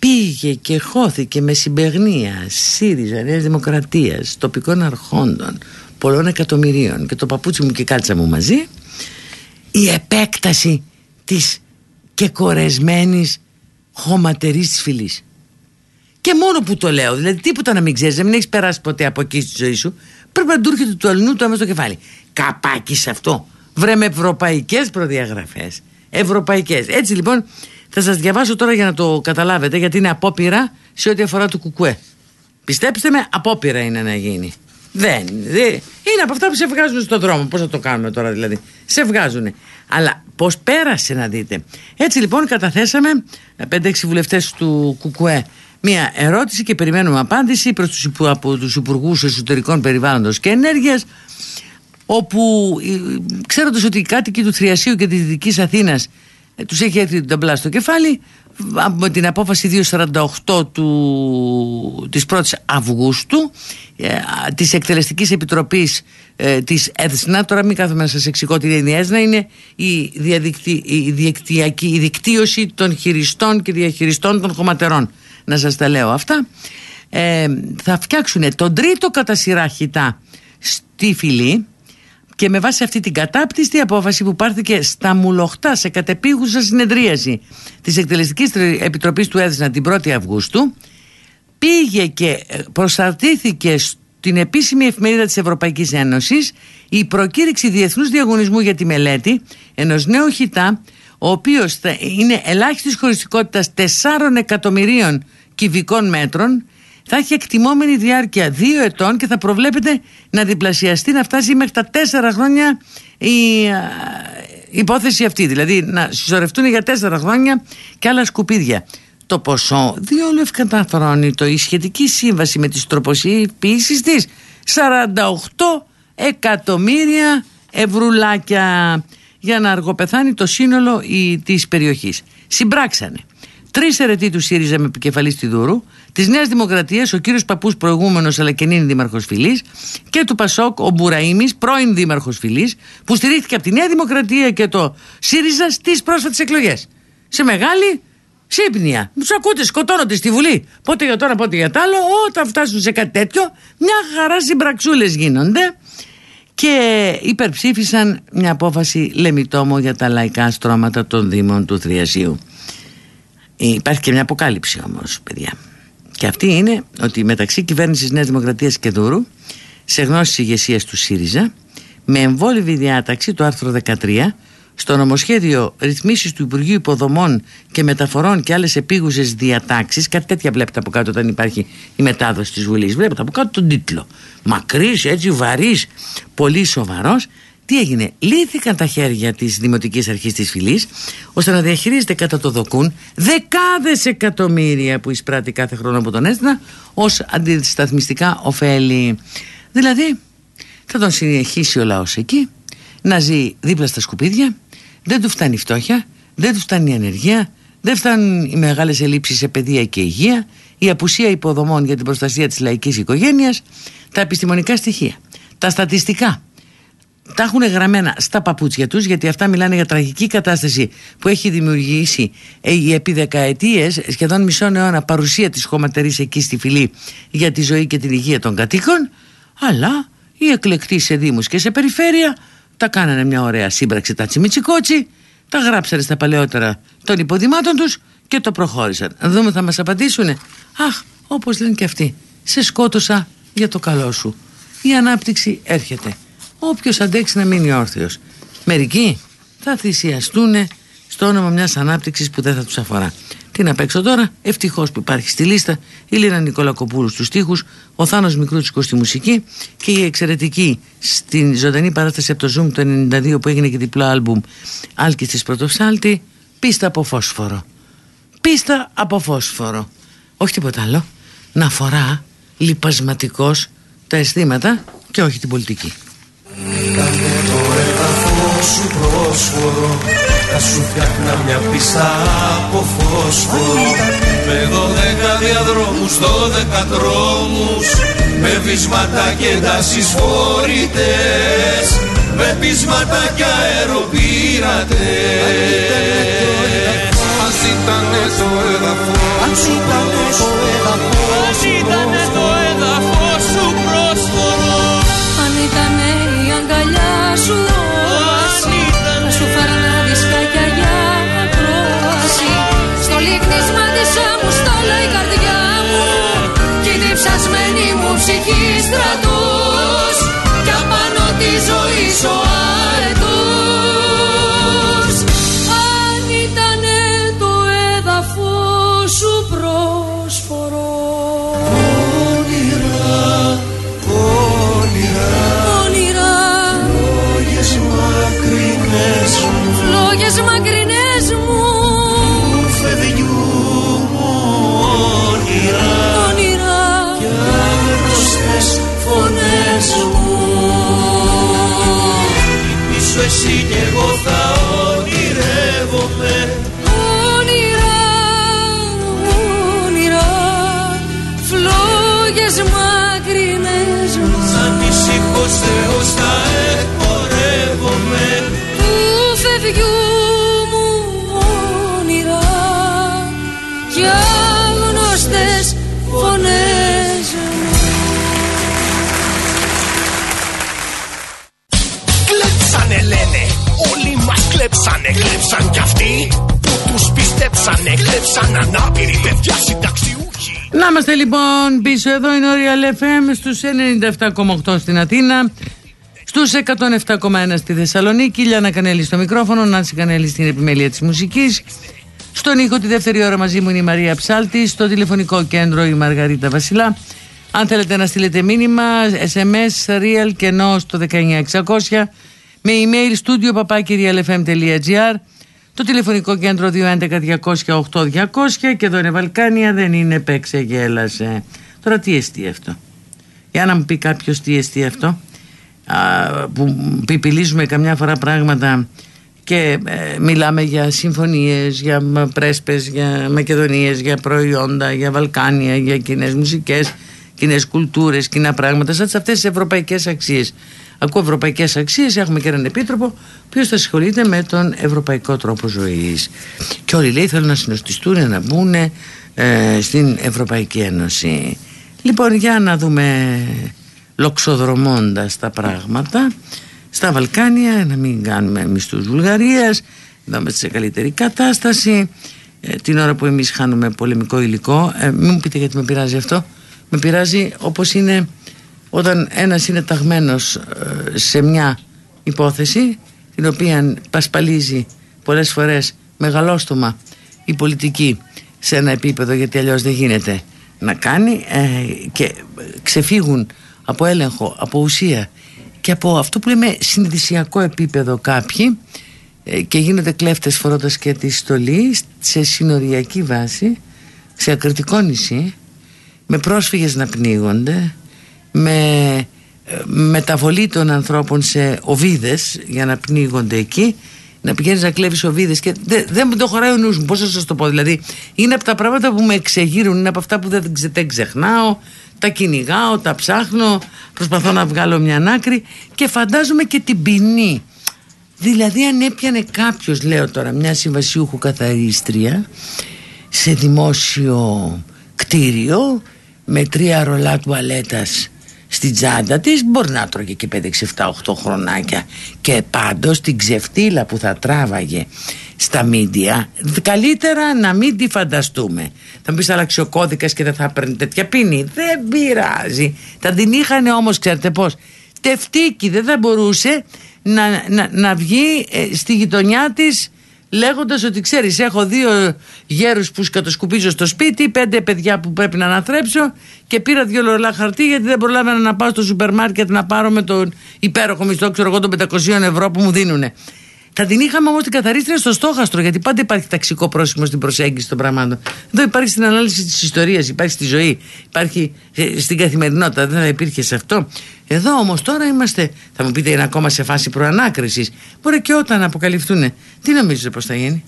πήγε και χώθηκε με συμπεγνία ΣΥΡΙΖΑ, Νέας Δημοκρατίας, τοπικών αρχόντων, πολλών εκατομμυρίων και το παπούτσι μου και κάτσα μου μαζί, η επέκταση της και κορεσμένης χωματερής της φυλής. Και μόνο που το λέω, δηλαδή τίποτα να μην ξέρεις, να μην έχεις περάσει ποτέ από εκεί στη ζωή σου, πρέπει να του έρχεται του αλλού το έμεσα στο κεφάλι. Καπάκι σε αυτό. Βρε με ευρωπαϊκές προδιαγραφές. Ευρωπαϊκές. Έτσι λοιπόν θα σας διαβάσω τώρα για να το καταλάβετε γιατί είναι απόπειρα σε ό,τι αφορά το κουκουέ. Πιστέψτε με, απόπειρα είναι να γίνει. Δεν, δεν. Είναι από αυτά που σε βγάζουν στον δρόμο. Πώς θα το κάνουμε τώρα δηλαδή. Σε βγάζουν. Αλλά πώς πέρασε να δείτε. Έτσι λοιπόν καταθέσαμε 5-6 βουλευτές του Κουκουέ μία ερώτηση και περιμένουμε απάντηση προς τους, από τους υπουργούς εσωτερικών περιβάλλοντος και ενέργειας όπου ε, ξέροντας ότι οι κάτοικοι του Θριασίου και της Δυτικής Αθήνας ε, τους έχει έρθει τον μπλά στο κεφάλι με την απόφαση 248 του, της 1ης Αυγούστου ε, της Εκτελεστικής Επιτροπής ε, της ΕΔΣΝΑ τώρα μην κάθομαι να σας εξηγώ τι είναι η ΕΔΣΝΑ είναι η, διαδικτυ, η, δικτυακή, η δικτύωση των χειριστών και διαχειριστών των χωματερών. Να σας τα λέω αυτά. Ε, θα φτιάξουν τον τρίτο κατά σειρά χιτά στη φυλή και με βάση αυτή την κατάπτυστη απόφαση που πάρθηκε στα μουλοχτά σε κατεπίγουσα συνεδρίαση της Εκτελεστικής Επιτροπής του Έδυσνα την 1η Αυγούστου πήγε και ε, προσαρτήθηκε στην επίσημη εφημερίδα της Ευρωπαϊκής Ένωσης η προκήρυξη διεθνούς διαγωνισμού για τη μελέτη ενός νέου χιτά ο οποίος θα είναι ελάχιστης χωριστικότητας 4 εκατομμυρίων κυβικών μέτρων θα έχει εκτιμόμενη διάρκεια δύο ετών και θα προβλέπεται να διπλασιαστεί να φτάσει μέχρι τα τέσσερα χρόνια η υπόθεση αυτή. Δηλαδή να συσσωρευτούν για τέσσερα χρόνια και άλλα σκουπίδια. Το ποσό διόλου ευκαταφρώνει το η σχετική σύμβαση με τις τροποσύπησεις της 48 εκατομμύρια ευρουλάκια για να αργοπεθάνει το σύνολο η, της περιοχής. Συμπράξανε Τρεις αιρετοί τους ΣΥΡΙΖΑ με επικεφαλής στη Δούρου, Της Νέας Δημοκρατίας, ο κύριος Παππούς, προηγούμενος αλλά και νυν δήμαρχος Φιλής, και του Πασόκ, ο Μπουραήμης, πρώην δήμαρχος Φιλής, που στηρίχθηκε από τη Νέα Δημοκρατία και το ΣΥΡΙΖΑ στις πρόσφατες εκλογές. Σε μεγάλη σύμπνοια. Τους ακούτε, σκοτώνονται στη Βουλή. Πότε για τώρα, πότε για το άλλο. Όταν φτάσουν σε κάτι τέτοιο, μια χαρά συμπραξούλες γίνονται. Και υπερψήφισαν μια απόφαση λεμιτόμο για τα λαϊκά στρώματα των Δήμων του Θριασίου. Υπάρχει και μια αποκάλυψη όμως παιδιά και αυτή είναι ότι μεταξύ κυβέρνησης Νέας Δημοκρατίας και Δούρου σε γνώση ηγεσίας του ΣΥΡΙΖΑ με εμβόλυβη διάταξη το άρθρο 13 στο νομοσχέδιο ρυθμίσεις του Υπουργείου Υποδομών και Μεταφορών και άλλες επίγουσες διατάξεις κάτι τέτοια βλέπετε από κάτω όταν υπάρχει η μετάδοση της Βουλής. Βλέπετε από κάτω τον τίτλο. Μακρύς έτσι βαρύς πολύ σοβαρός τι έγινε, λύθηκαν τα χέρια της Δημοτικής Αρχής της Φυλής ώστε να διαχειρίζεται κατά το δοκούν δεκάδες εκατομμύρια που εισπράττει κάθε χρόνο από τον Έστινα ως αντισταθμιστικά ωφέλη. Δηλαδή θα τον συνεχίσει ο λαός εκεί να ζει δίπλα στα σκουπίδια, δεν του φτάνει η φτώχεια, δεν του φτάνει η ανεργία, δεν φτάνουν οι μεγάλες ελλείψεις σε παιδεία και υγεία, η απουσία υποδομών για την προστασία της λαϊκής οικογένειας, τα επιστημονικά στοιχεία, τα στατιστικά τα έχουν γραμμένα στα παπούτσια τους γιατί αυτά μιλάνε για τραγική κατάσταση που έχει δημιουργήσει ε, η επί δεκαετίες σχεδόν μισό αιώνα παρουσία της χωματερής εκεί στη φυλή για τη ζωή και την υγεία των κατοίκων αλλά οι εκλεκτοί σε δήμους και σε περιφέρεια τα κάνανε μια ωραία σύμπραξη τα τσιμιτσικότσι τα γράψανε στα παλαιότερα των υποδημάτων τους και το προχώρησαν. Να δούμε θα μας απαντήσουνε. Αχ, όπως λένε και αυτοί, σε σκότωσα για το καλό σου. Η ανάπτυξη έρχεται. Όποιος αντέξει να μείνει όρθιος. Μερικοί θα θυσιαστούν στο όνομα μιας ανάπτυξης που δεν θα τους αφορά. Τι να παίξω τώρα, ευτυχώς που υπάρχει στη λίστα η Λίνα Νικολακοπούλου στους τοίχου, ο Θάνος Μικρούτσικος στη μουσική και η εξαιρετική στην ζωντανή παράσταση από το Zoom το 92 που έγινε και διπλό άλμπουμ Άλκης της Πρωτοψάλτη, πίστα από φόσφορο. Πίστα από φόσφορο. Όχι τίποτα άλλο. Να φορά λιπασματικό τα αισθήματα και όχι την πολιτική.
Κάνε το έδαφο σου πρόσφορο Θα σου φτιάχνα μια πίστα από φόσφορο Με δώδεκα διαδρόμους, δώδεκα δρόμους Με βυσματα και εντάσεις φορητές Με πείσματα και αεροπύρατες. Αν ήτανε το έδαφος Αν ήτανε το έδαφος Αν ήτανε το έδαφος σου πρόσφορο
Αν ήτανε η αγκαλιά σου ψυχής στρατός Κι απάνω τη ζωή ο
εσύ κι εγώ θα ονειρεύομαι.
Όνειρα Όνειρα Φλόγες μακρινές μου.
Σαν ήσυχος Θεός θα εκπορεύομαι.
Του φευγιού
τους πιστέψανε Κλέψαν ανάπηροι παιδιά συνταξιούχοι.
Να είμαστε λοιπόν πίσω. Εδώ είναι ο Real FM στους 97,8 στην Αθήνα στους 107,1 στη Θεσσαλονίκη. Λιάννα Κανέλη στο μικρόφωνο Νάνση Κανέλη στην επιμέλεια της μουσικής. Στον ήχο τη δεύτερη ώρα μαζί μου είναι η Μαρία Ψάλτη στο τηλεφωνικό κέντρο η Μαργαρίτα Βασιλά. Αν θέλετε να στείλετε μήνυμα SMS real και no στο 19600 με email studio papakirialfm.gr το τηλεφωνικό κέντρο 211-200-8200 και εδώ είναι Βαλκάνια, δεν είναι παίξε γέλασε. Τώρα τι εστί αυτό; Για να μου πει κάποιος τι εστί αυτό; Α, που πιπιλίζουμε καμιά φορά πράγματα και ε, μιλάμε για συμφωνίες, για πρέσπες, για Μακεδονίες, για προϊόντα, για Βαλκάνια, για κοινές μουσικές, κοινές κουλτούρες, κοινά πράγματα, σαν αυτές τις ευρωπαϊκές αξίες. Ακούω ευρωπαϊκές αξίες, έχουμε και έναν επίτροπο που θα ασχολείται με τον ευρωπαϊκό τρόπο ζωής. Και όλοι λέει θέλουν να συνοστιστούν, να μπουν ε, στην Ευρωπαϊκή Ένωση. Λοιπόν, για να δούμε λοξοδρομώντας τα πράγματα στα Βαλκάνια, να μην κάνουμε μισθούς Βουλγαρίας, να είμαστε σε καλύτερη κατάσταση. Ε, την ώρα που εμείς χάνουμε πολεμικό υλικό, ε, μην μου πείτε γιατί με πειράζει αυτό, με πειράζει όπως είναι όταν ένας είναι ταγμένος ε, σε μια υπόθεση την οποία πασπαλίζει πολλές φορές μεγαλόστομα η πολιτική σε ένα επίπεδο γιατί αλλιώς δεν γίνεται να κάνει και ξεφύγουν από έλεγχο, από ουσία και από αυτό που λέμε συνειδησιακό επίπεδο κάποιοι ε, και γίνονται κλέφτες φορώντας και τη στολή σε συνοριακή βάση σε ακριτικό νησί με πρόσφυγες να πνίγονται με ε, μεταβολή των ανθρώπων σε οβίδες για να πνίγονται εκεί να πηγαίνεις να κλέβεις οβίδες και δεν, δεν μου το χωράει ο νους μου πώς θα σας το πω δηλαδή είναι από τα πράγματα που με εξεγείρουν είναι από αυτά που δεν, δεν ξεχνάω τα κυνηγάω, τα ψάχνω, προσπαθώ να βγάλω μια άκρη και φαντάζομαι και την ποινή. Δηλαδή αν έπιανε κάποιος, λέω τώρα, μια συμβασιούχου καθαρίστρια σε δημόσιο κτίριο με τρία ρολά τουαλέτας στην τσάντα της μπορεί να τρώγε και 5, 6, 7, 8 χρονάκια. Και πάντως την ξεφτύλα που θα τράβαγε στα μίντια καλύτερα να μην τη φανταστούμε. Θα μου πεις άλλαξε ο κώδικας και δεν θα παίρνει τέτοια πίνη δεν πειράζει. Θα την είχαν όμως ξέρετε πως τευτίκη δεν θα μπορούσε να, να, να βγει ε, στη γειτονιά της λέγοντας ότι ξέρεις, έχω δύο γέρους που σκατοσκουπίζω στο σπίτι, πέντε παιδιά που πρέπει να αναθρέψω και πήρα δύο λορλά χαρτί γιατί δεν προλάβαινα να πάω στο σούπερ μάρκετ να πάρω με τον υπέροχο μισθό, ξέρω εγώ, των 500 ευρώ που μου δίνουνε. Θα την είχαμε όμως την καθαρίστρια στο στόχαστρο, γιατί πάντα υπάρχει ταξικό πρόσημο στην προσέγγιση των πραγμάτων. Εδώ υπάρχει στην ανάλυση της ιστορίας, υπάρχει στη ζωή, υπάρχει ε, στην καθημερινότητα. Δεν θα υπήρχε σε αυτό. Εδώ όμως τώρα είμαστε, θα μου πείτε, είναι ακόμα σε φάση προανάκρισης. Μπορεί και όταν αποκαλυφθούν. Τι νομίζετε πώ θα γίνει;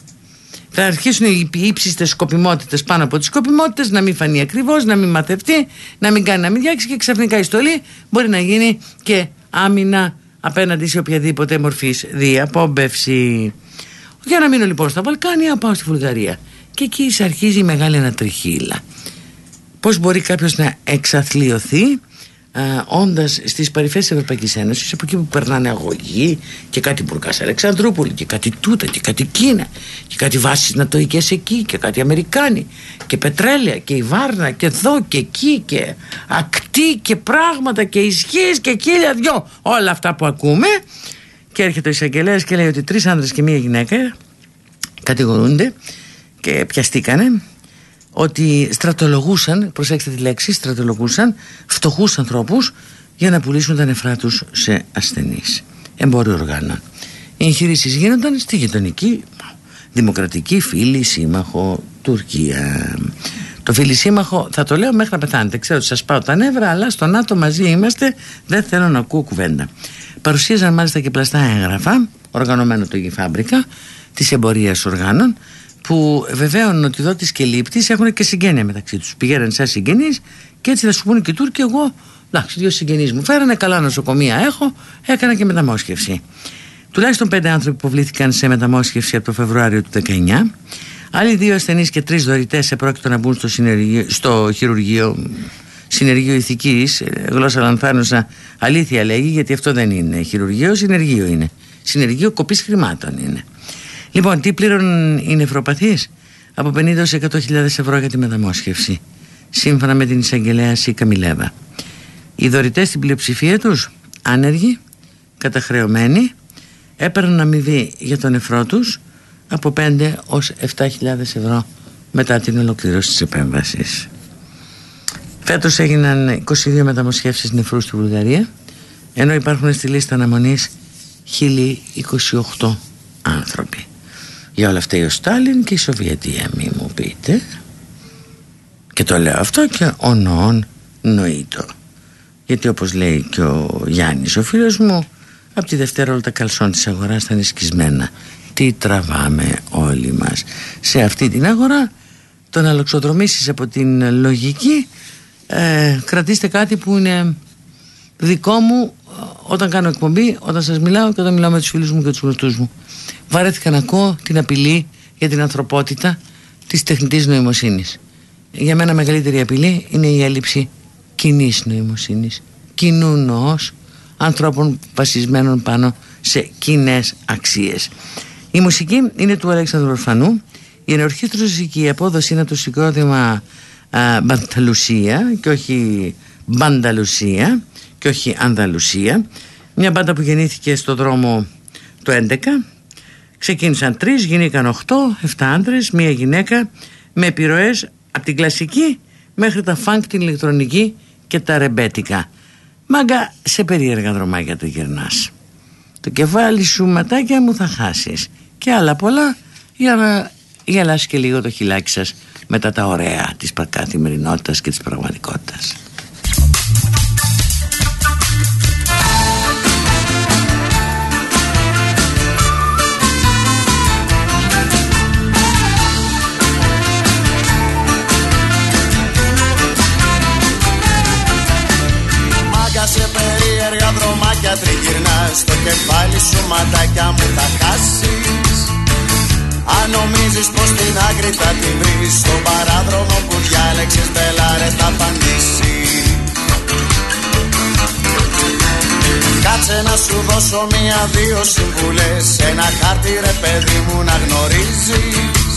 Θα αρχίσουν οι ύψιστες σκοπιμότητες πάνω από τις σκοπιμότητες, να μην φανεί ακριβώς, να μην μαθευτεί, να μην κάνει να μην διάξει και ξαφνικά η στολή μπορεί να γίνει και άμυνα απέναντι σε οποιαδήποτε μορφή διαπόμπευση. Για να μείνω λοιπόν στα Βαλκάνια, πάω στη Βουλγαρία. Και εκεί αρχίζει η μεγάλη ανατριχίλα. Πώς μπορεί κάποιος να εξαθλιωθεί όντας στις παρυφέ της Ευρωπαϊκής Ένωσης, από εκεί που περνάνε αγωγοί και κάτι μπουρκάς Αλεξανδρούπολη και κάτι τούτα και κάτι Κίνα και κάτι βάσεις νατοικέ εκεί και κάτι Αμερικάνοι και πετρέλαια και η Βάρνα και εδώ και εκεί και ακτή και πράγματα και ισχύει και χίλια δυο. Όλα αυτά που ακούμε. Και έρχεται ο εισαγγελέας και λέει ότι τρεις άντρε και μία γυναίκα κατηγορούνται και πιαστήκανε ότι στρατολογούσαν, προσέξτε τη λέξη, στρατολογούσαν φτωχούς ανθρώπους για να πουλήσουν τα νεφρά τους σε ασθενείς. Εμπόριο οργάνων. Οι εγχειρήσεις γίνονταν στη γειτονική δημοκρατική φίλη σύμμαχο Τουρκία. Το φίλη σύμμαχο θα το λέω μέχρι να πεθάνετε. Ξέρω ότι σας πάω τα νεύρα, αλλά στο ΝΑΤΟ μαζί είμαστε. Δεν θέλω να ακούω κουβέντα. Παρουσίαζαν μάλιστα και πλαστά έγγραφα, οργανωμένο το Γεφάμπρικα, της εμπορίας οργάνων, που βεβαίων ότι εδώ τη και λήπτης έχουν και συγγένεια μεταξύ τους. Πηγαίνανε σαν συγγενείς και έτσι θα σου πούνε και οι Τούρκοι, εγώ, εντάξει, δύο συγγενείς μου φέρανε, καλά νοσοκομεία έχω, έκανα και μεταμόσχευση. Τουλάχιστον πέντε άνθρωποι υποβλήθηκαν σε μεταμόσχευση από το Φεβρουάριο του 19. Άλλοι δύο ασθενείς και τρεις δωρητές επρόκειτο να μπουν στο, στο χειρουργείο συνεργείο ηθικής, γλώσσα λανθάνουσα, αλήθεια λέγει, γιατί αυτό δεν είναι χειρουργείο, συνεργείο είναι. Συνεργείο κοπής χρημάτων είναι. Λοιπόν, τι πλήρωναν οι νευροπαθείς από 50 έως 100.000 ευρώ για τη μεταμόσχευση σύμφωνα με την εισαγγελέα Σίκα Μιλέβα. Οι δωρητές στην πλειοψηφία τους άνεργοι, καταχρεωμένοι έπαιρναν αμοιβή για τον νεφρό τους από 5 ως 7.000 ευρώ μετά την ολοκλήρωση της επέμβασης. Φέτος έγιναν 22 μεταμοσχεύσεις νεφρούς στη Βουλγαρία ενώ υπάρχουν στη λίστα αναμονής 1028 άνθρωποι. Για όλα αυτά ο Στάλιν και η Σοβιετία μη μου πείτε. Και το λέω αυτό και ο νοόν νοήτο Γιατί όπως λέει και ο Γιάννης ο φίλος μου Από τη Δευτέρα όλα τα καλσόν της αγοράς θα είναι σκισμένα. Τι τραβάμε όλοι μας σε αυτή την αγορά. Το να λοξοδρομήσεις από την λογική ε, κρατήστε κάτι που είναι δικό μου όταν κάνω εκπομπή, όταν σας μιλάω και όταν μιλάω με τους φίλους μου και τους γνωστούς μου βαρέθηκα να ακούω την απειλή για την ανθρωπότητα της τεχνητής νοημοσύνης. Για μένα μεγαλύτερη απειλή είναι η έλλειψη κοινής νοημοσύνης. Κοινού νοός ανθρώπων βασισμένων πάνω σε κοινές αξίες. Η μουσική είναι του Αλέξανδρου Ορφανού. Η ενορχήστρωση και η απόδοση είναι το συγκρότημα Μπανταλουσία και όχι Μπανταλουσία και όχι Ανδαλουσία. Μια μπάντα που γεννήθηκε στο δρόμο το 11 ξεκίνησαν τρεις, γίνηκαν 8, 7 άντρες, μία γυναίκα με επιρροές από την κλασική μέχρι τα φανκ, την ηλεκτρονική και τα ρεμπέτικα. Μάγκα σε περίεργα δρομάκια το γυρνάς. Το κεφάλι σου ματάκια μου θα χάσεις. Και άλλα πολλά για να γελάσει και λίγο το χιλάκι σας μετά τα ωραία της καθημερινότητας και της πραγματικότητας.
Τριγυρνάς Το κεφάλι σου ματάκια μου θα χάσεις. Αν νομίζεις πως την άκρη θα την βρεις Στον παράδρομο που διάλεξες μπελάρε θα απαντήσεις. Κάτσε να σου δώσω μία-δύο συμβουλές. Ένα χάρτη ρε παιδί μου να γνωρίζεις.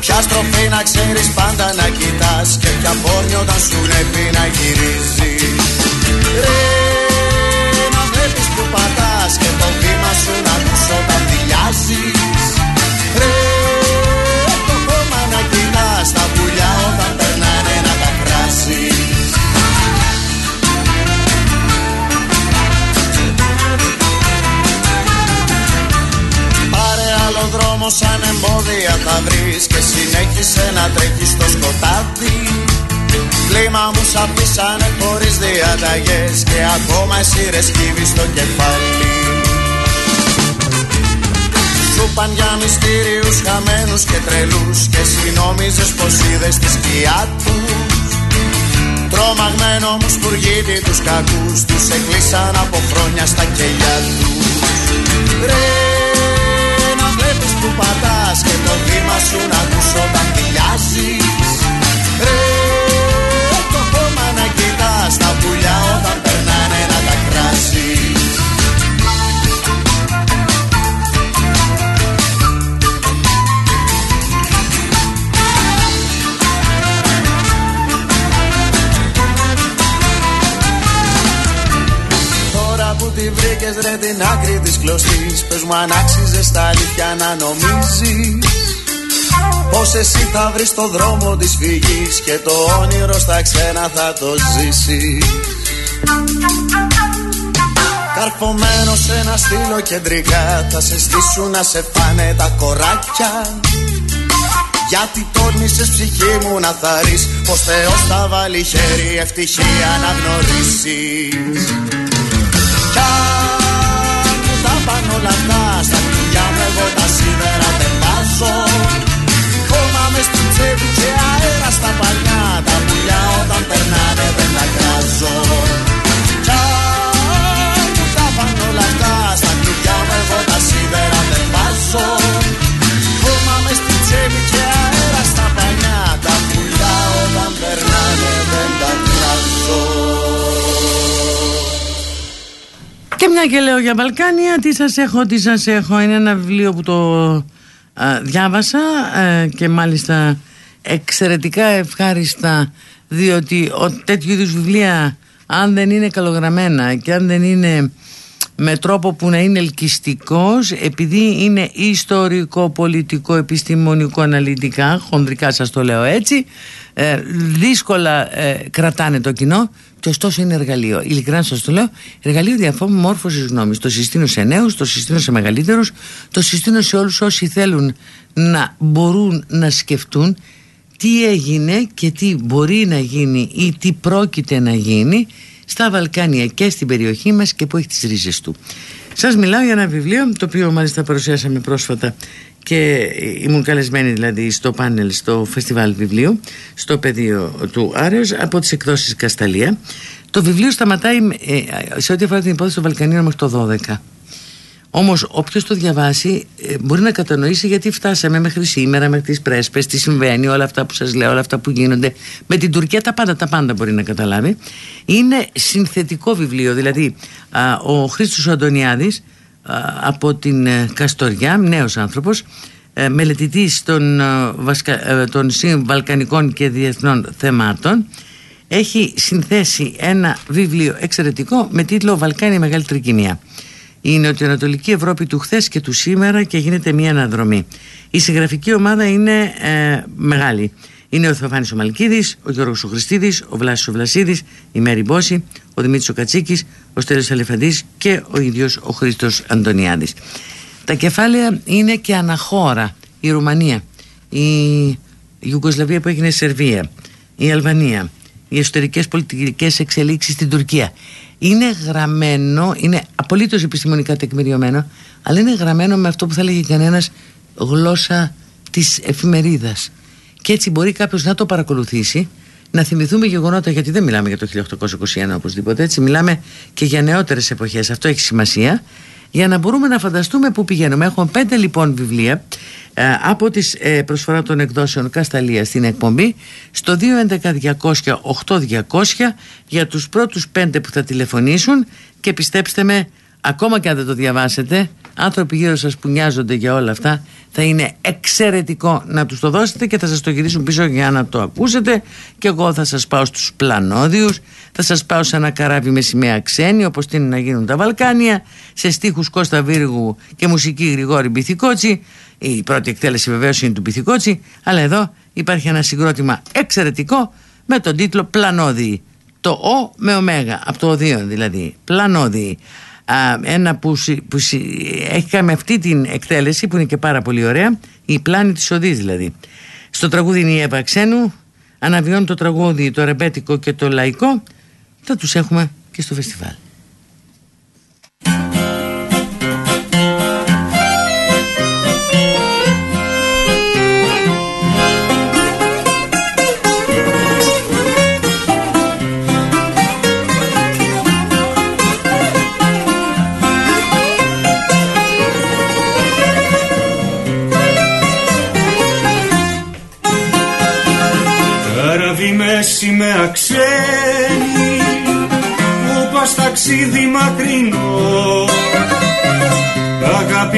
Ποια στροφή να ξέρεις πάντα να κοιτάς Και ποια πόρνη όταν σου πρέπει να γυρίζεις. Ρε! να βλέπεις που πατάς Και το βήμα σου να ακούς όταν δηλιάζεις Ρε το χώμα να κοιτάς Τα πουλιά όταν περνάνε να τα κράσεις Πάρε άλλο δρόμο σαν εμπόδια θα βρεις Και συνέχισε να τρέχεις στο σκοτάδι Κλίμα μου σαπίσανε χωρίς διαταγές Και ακόμα εσύ ρε σκύβεις στο κεφάλι. Σου παν για μυστήριους χαμένους και τρελούς Και εσύ νόμιζες πως είδες τη σκιά τους. Τρομαγμένο μου σπουργίτη τους κακούς Τους εκλείσαν από χρόνια στα κελιά τους. Ρε να βλέπεις που πατάς Και το βήμα σου να ακούς όταν τυλιάζεις κοιτάς Τα πουλιά όταν περνάνε να τα κράσεις Τώρα που τη βρήκες ρε την άκρη της κλωστής Πες μου αν άξιζες στα αλήθεια να νομίζεις Πως εσύ θα βρεις το δρόμο της φυγής Και το όνειρο στα ξένα θα το ζήσεις. Καρφωμένο σε ένα στήλο κεντρικά Θα σε στήσουν να σε φάνε τα κοράκια. Γιατί τόρνησες ψυχή μου να θαρείς Πως Θεός θα βάλει χέρι ευτυχία να γνωρίσεις. Κι αν μου τα πάνε όλα αυτά Στα κουτιά μου εγώ τα σίδερα μες στην τσέπη και αέρα στα παλιά. Τα πουλιά όταν περνάνε δεν τα κράζω. Κι αν μου τα πάνε όλα αυτά. Στα κουτιά μου εγώ τα σίδερα δεν βάζω. Χώμα μες στην τσέπη και αέρα στα παλιά Τα πουλιά όταν περνάνε δεν τα κράζω.
Και μια και λέω για Βαλκάνια, τι σας έχω, τι σας έχω. Είναι ένα βιβλίο που το α, διάβασα ε, και μάλιστα εξαιρετικά ευχάριστα διότι ο, τέτοιου είδους βιβλία αν δεν είναι καλογραμμένα και αν δεν είναι με τρόπο που να είναι ελκυστικός επειδή είναι ιστορικό, πολιτικό, επιστημονικό, αναλυτικά χονδρικά σας το λέω έτσι ε, δύσκολα ε, κρατάνε το κοινό και ωστόσο είναι εργαλείο. Ειλικρινά σας το λέω, εργαλείο διαφόρμου γνώμης. Το συστήνω σε νέους, το συστήνω σε μεγαλύτερους, το συστήνω σε όλους όσοι θέλουν να μπορούν να σκεφτούν τι έγινε και τι μπορεί να γίνει ή τι πρόκειται να γίνει στα Βαλκάνια και στην περιοχή μας και που έχει τις ρίζες του. Σας μιλάω για ένα βιβλίο το οποίο μάλιστα παρουσιάσαμε πρόσφατα και ήμουν καλεσμένη δηλαδή στο πάνελ στο φεστιβάλ βιβλίου στο πεδίο του Άρεως από τις εκδόσεις Κασταλία το βιβλίο σταματάει ε, σε ό,τι αφορά την υπόθεση των Βαλκανίων μέχρι το 12 Όμως, όποιος το διαβάσει ε, μπορεί να κατανοήσει γιατί φτάσαμε μέχρι σήμερα, μέχρι τις πρέσπες, τι συμβαίνει, όλα αυτά που σας λέω, όλα αυτά που γίνονται. Με την Τουρκία τα πάντα, τα πάντα μπορεί να καταλάβει. Είναι συνθετικό βιβλίο. Δηλαδή, ο Χρήστος Αντωνιάδης από την ε, Καστοριά, νέος άνθρωπος, ε, μελετητής των, των βαλκανικών και διεθνών θεμάτων, έχει συνθέσει ένα βιβλίο εξαιρετικό με τίτλο Βαλκάνια Μεγάλη Τρικυμία η νοτιοανατολική Ευρώπη του χθες και του σήμερα και γίνεται μια αναδρομή. Η συγγραφική ομάδα είναι ε, μεγάλη. Είναι ο Θεοφάνης ο Μαλκίδης, ο Γιώργος ο Χριστίδης, ο Βλάσης ο Βλασίδης, η Μέρη Μπόση, ο Δημήτρης ο Κατσίκης, ο Στέλιος Αλεφαντής και ο ίδιος ο Χρήστος Αντωνιάδης. Τα κεφάλαια είναι και αναχώρα. Η Ρουμανία, η Ιουγκοσλαβία που έγινε Σερβία, η Αλβανία, οι εσωτερικές πολιτικές εξελίξεις στην Τουρκία είναι γραμμένο, είναι απολύτως επιστημονικά τεκμηριωμένο, αλλά είναι γραμμένο με αυτό που θα λέγει κανένας γλώσσα της εφημερίδας. Και έτσι μπορεί κάποιος να το παρακολουθήσει, να θυμηθούμε γεγονότα, γιατί δεν μιλάμε για το 1821 οπωσδήποτε, έτσι μιλάμε και για νεότερες εποχές, αυτό έχει σημασία, για να μπορούμε να φανταστούμε πού πηγαίνουμε. Έχουμε πέντε λοιπόν βιβλία ε, από τις ε, προσφορά των εκδόσεων Κασταλία στην εκπομπή στο 211-200-8200 για τους πρώτους πέντε που θα τηλεφωνήσουν και πιστέψτε με ακόμα και αν δεν το διαβάσετε άνθρωποι γύρω σας που νοιάζονται για όλα αυτά θα είναι εξαιρετικό να τους το δώσετε και θα σας το γυρίσουν πίσω για να το ακούσετε. Και εγώ θα σας πάω στους πλανόδιους θα σας πάω σε ένα καράβι με σημαία ξένη όπως είναι να γίνουν τα Βαλκάνια σε στίχους Κώστα Βίργου και μουσική Γρηγόρη Μπιθικότσι. Η πρώτη εκτέλεση βεβαίως είναι του Μπιθικότσι αλλά εδώ υπάρχει ένα συγκρότημα εξαιρετικό με τον τίτλο Πλανόδιοι το Ο με Ωμέγα από το οδείο δηλαδή. Πλανόδιοι ένα που, που έχει κάνει αυτή την εκτέλεση που είναι και πάρα πολύ ωραία η πλάνη της οδής δηλαδή. Στο τραγούδι είναι η Εύα Ξένου αναβιώνει το τραγούδι το ρεμπέτικο και το λαϊκό. Θα τους έχουμε και στο φεστιβάλ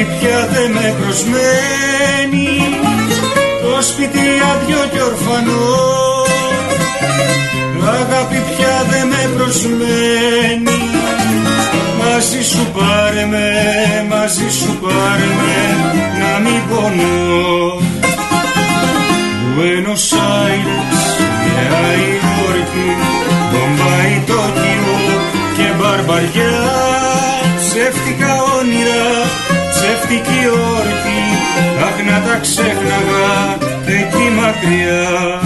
αγάπη πια δεν με προσμένει. Το σπίτι άδειο κι ορφανό. Αγάπη πια δεν με προσμένει. Μαζί σου πάρε με, μαζί σου πάρε με να μην πονώ. Buenos Aires Νέα Υόρκη, Μπομπάι, Τόκιο και Μπαρμπαριά ψεύτικη όρκη αχ να τα ξέχναγα εκεί μακριά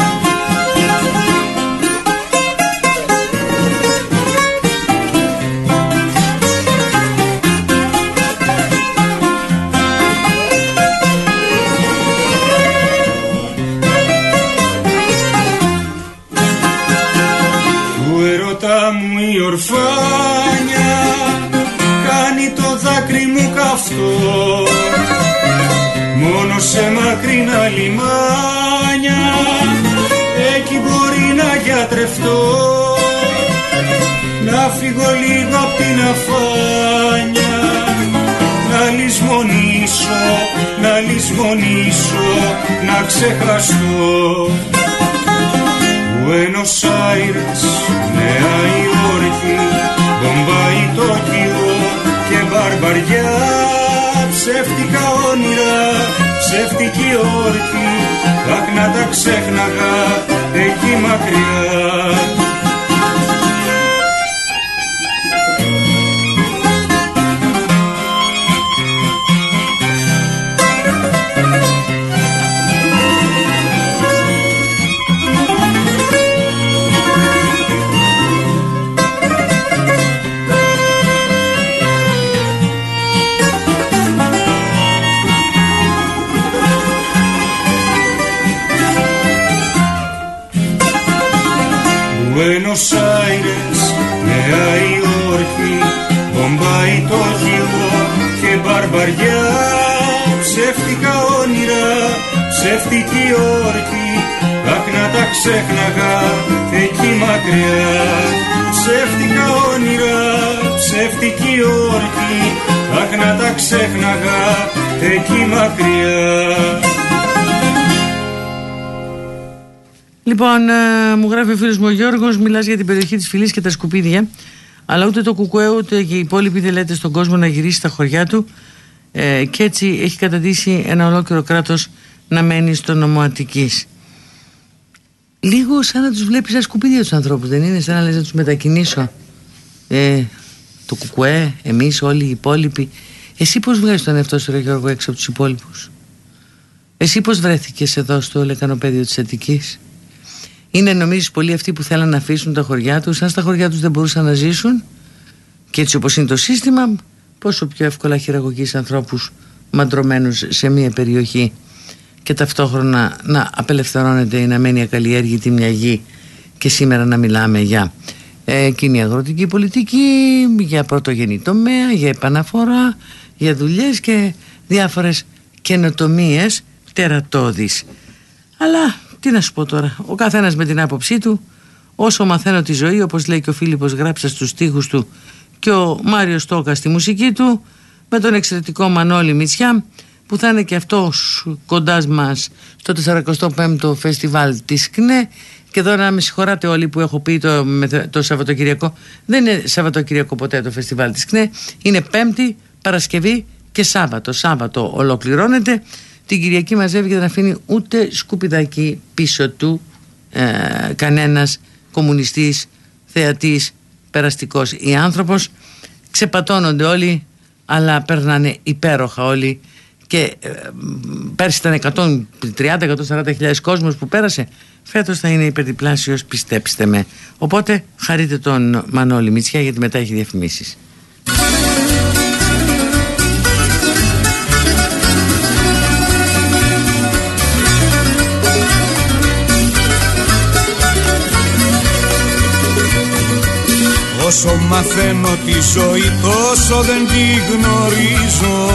να λησμονήσω Να ξεχαστώ. Buenos Aires, Νέα Υόρκη, Μπομπάι, Τόκιο και Μπαρμπαριά. Ψεύτικα όνειρα, ψεύτικη όρκη Αχ να τα ξέχναγα εκεί μακριά Buenos Aires, Νέα Υόρκη, Μπομπάι το και μπαρμπαριά ψεύτικα όνειρα, ψεύτικη όρκη αχ να τα ξέχναγα εκεί μακριά ψεύτικα όνειρα, ψεύτικη όρκη αχ να τα ξέχναγα εκεί μακριά
Λοιπόν, ε, μου γράφει ο φίλος μου ο Γιώργος, μιλάς για την περιοχή της Φυλής και τα σκουπίδια. Αλλά ούτε το κουκουέ ούτε και οι υπόλοιποι δεν λέτε στον κόσμο να γυρίσει στα χωριά του. Ε, και έτσι έχει καταντήσει ένα ολόκληρο κράτος να μένει στο νομό Αττικής. Λίγο σαν να τους βλέπεις σαν σκουπίδια τους ανθρώπους, δεν είναι, σαν να λες να τους μετακινήσω. Ε, το κουκουέ, εμείς όλοι οι υπόλοιποι. Εσύ πώς βγάζεις τον εαυτό σου, Ρε Γιώργο, έξω από τους υπόλοιπους; Εσύ πώς βρέθηκες εδώ στο λεκανοπέδιο της Αττικής; Είναι νομίζεις πολλοί αυτοί που θέλουν να αφήσουν τα χωριά τους αν στα χωριά τους δεν μπορούσαν να ζήσουν και έτσι όπως είναι το σύστημα πόσο πιο εύκολα χειραγωγείς ανθρώπους μαντρωμένους σε μια περιοχή και ταυτόχρονα να απελευθερώνεται ή να μένει ακαλλιέργητη μια γη και σήμερα να μιλάμε για ε, κοινή αγροτική πολιτική, για πρωτογενή τομέα, για επαναφορά, για δουλειές και διάφορες καινοτομίες τερατώδεις. Αλλά τι να σου πω τώρα, ο καθένας με την άποψή του, όσο μαθαίνω τη ζωή, όπως λέει και ο Φίλιππος γράψα στους στίχους του και ο Μάριος Στόκα στη μουσική του, με τον εξαιρετικό Μανώλη Μητσιά, που θα είναι και αυτός κοντάς μας στο 45ο φεστιβάλ της ΚΝΕ. Και εδώ να με συγχωράτε όλοι που έχω πει το, το Σαββατοκυριακό. Δεν είναι Σαββατοκυριακό ποτέ το φεστιβάλ της ΚΝΕ. Είναι Πέμπτη, Παρασκευή και Σάββατο. Σάββατο ολοκληρώνεται την Κυριακή μαζεύει και δεν αφήνει ούτε σκουπιδάκι πίσω του ε, κανένας κομμουνιστής, θεατής, περαστικός. Ή άνθρωπος ξεπατώνονται όλοι αλλά περνάνε υπέροχα όλοι. Και ε, πέρσι ήταν 130-140 χιλιάδες κόσμος που πέρασε. Φέτος θα είναι υπερδιπλάσιος πιστέψτε με. Οπότε χαρείτε τον Μανώλη Μητσιά γιατί μετά έχει διαφημίσεις
Όσο μαθαίνω τη ζωή τόσο δεν τη γνωρίζω.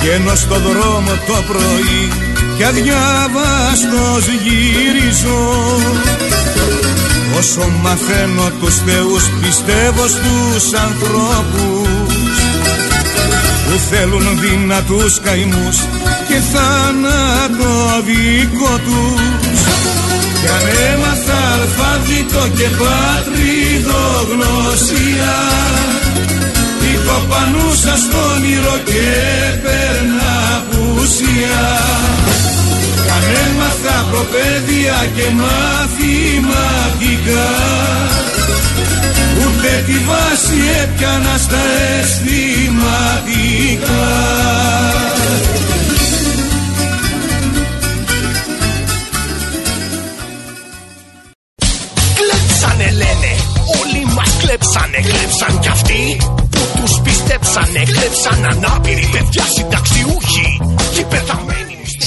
Βγαίνω στο δρόμο το πρωί και αδιάβαστος γυρίζω. Όσο μαθαίνω τους θεούς πιστεύω στους ανθρώπους που θέλουν δυνατούς καημούς και θάνατο δικό τους κι αν έμαθα αλφάβητο και πατριδογνωσία. Υποπανούσα στον όνειρο και παίρνα πουσία Κι αν έμαθα προπαίδεια και μαθηματικά Ούτε τη βάση έπιανα στα αισθηματικά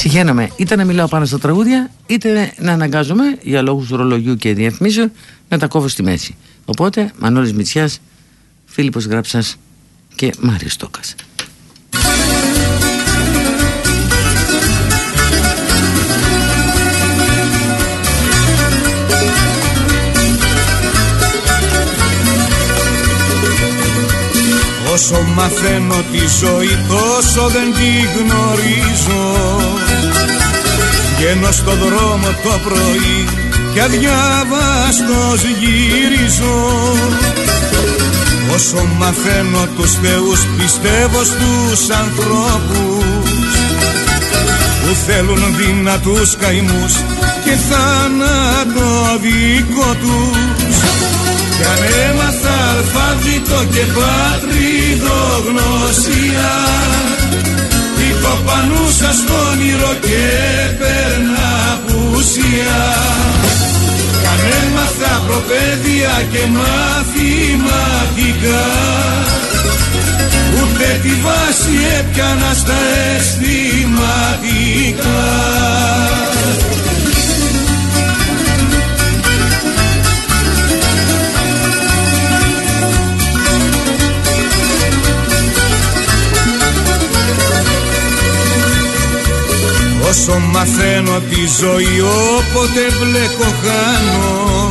πεθαμένοι.
Συγχαίρομαι, είτε να μιλάω πάνω στα τραγούδια, είτε να αναγκάζομαι για λόγους ρολογιού και διαφημίσεων να τα κόβω στη μέση. Οπότε, Μανώλης Μητσιάς, Φίλιππος Γράψας και Μάριος Τόκας.
Όσο μαθαίνω τη ζωή τόσο δεν τη γνωρίζω. Βγαίνω στο δρόμο το πρωί και αδιάβαστος γυρίζω. Όσο μαθαίνω τους θεούς πιστεύω στους ανθρώπους που θέλουν δυνατούς καημούς και θάνατο δικό τους κι αν έμαθα αλφάβητο και πατριδογνωσία. Υποπανούσα στον όνειρο και παίρνα πουσία Κι αν έμαθα προπαίδεια και μαθηματικά Ούτε τη βάση έπιανα στα αισθηματικά Μαθαίνω τη ζωή όποτε μπλέκω χάνω.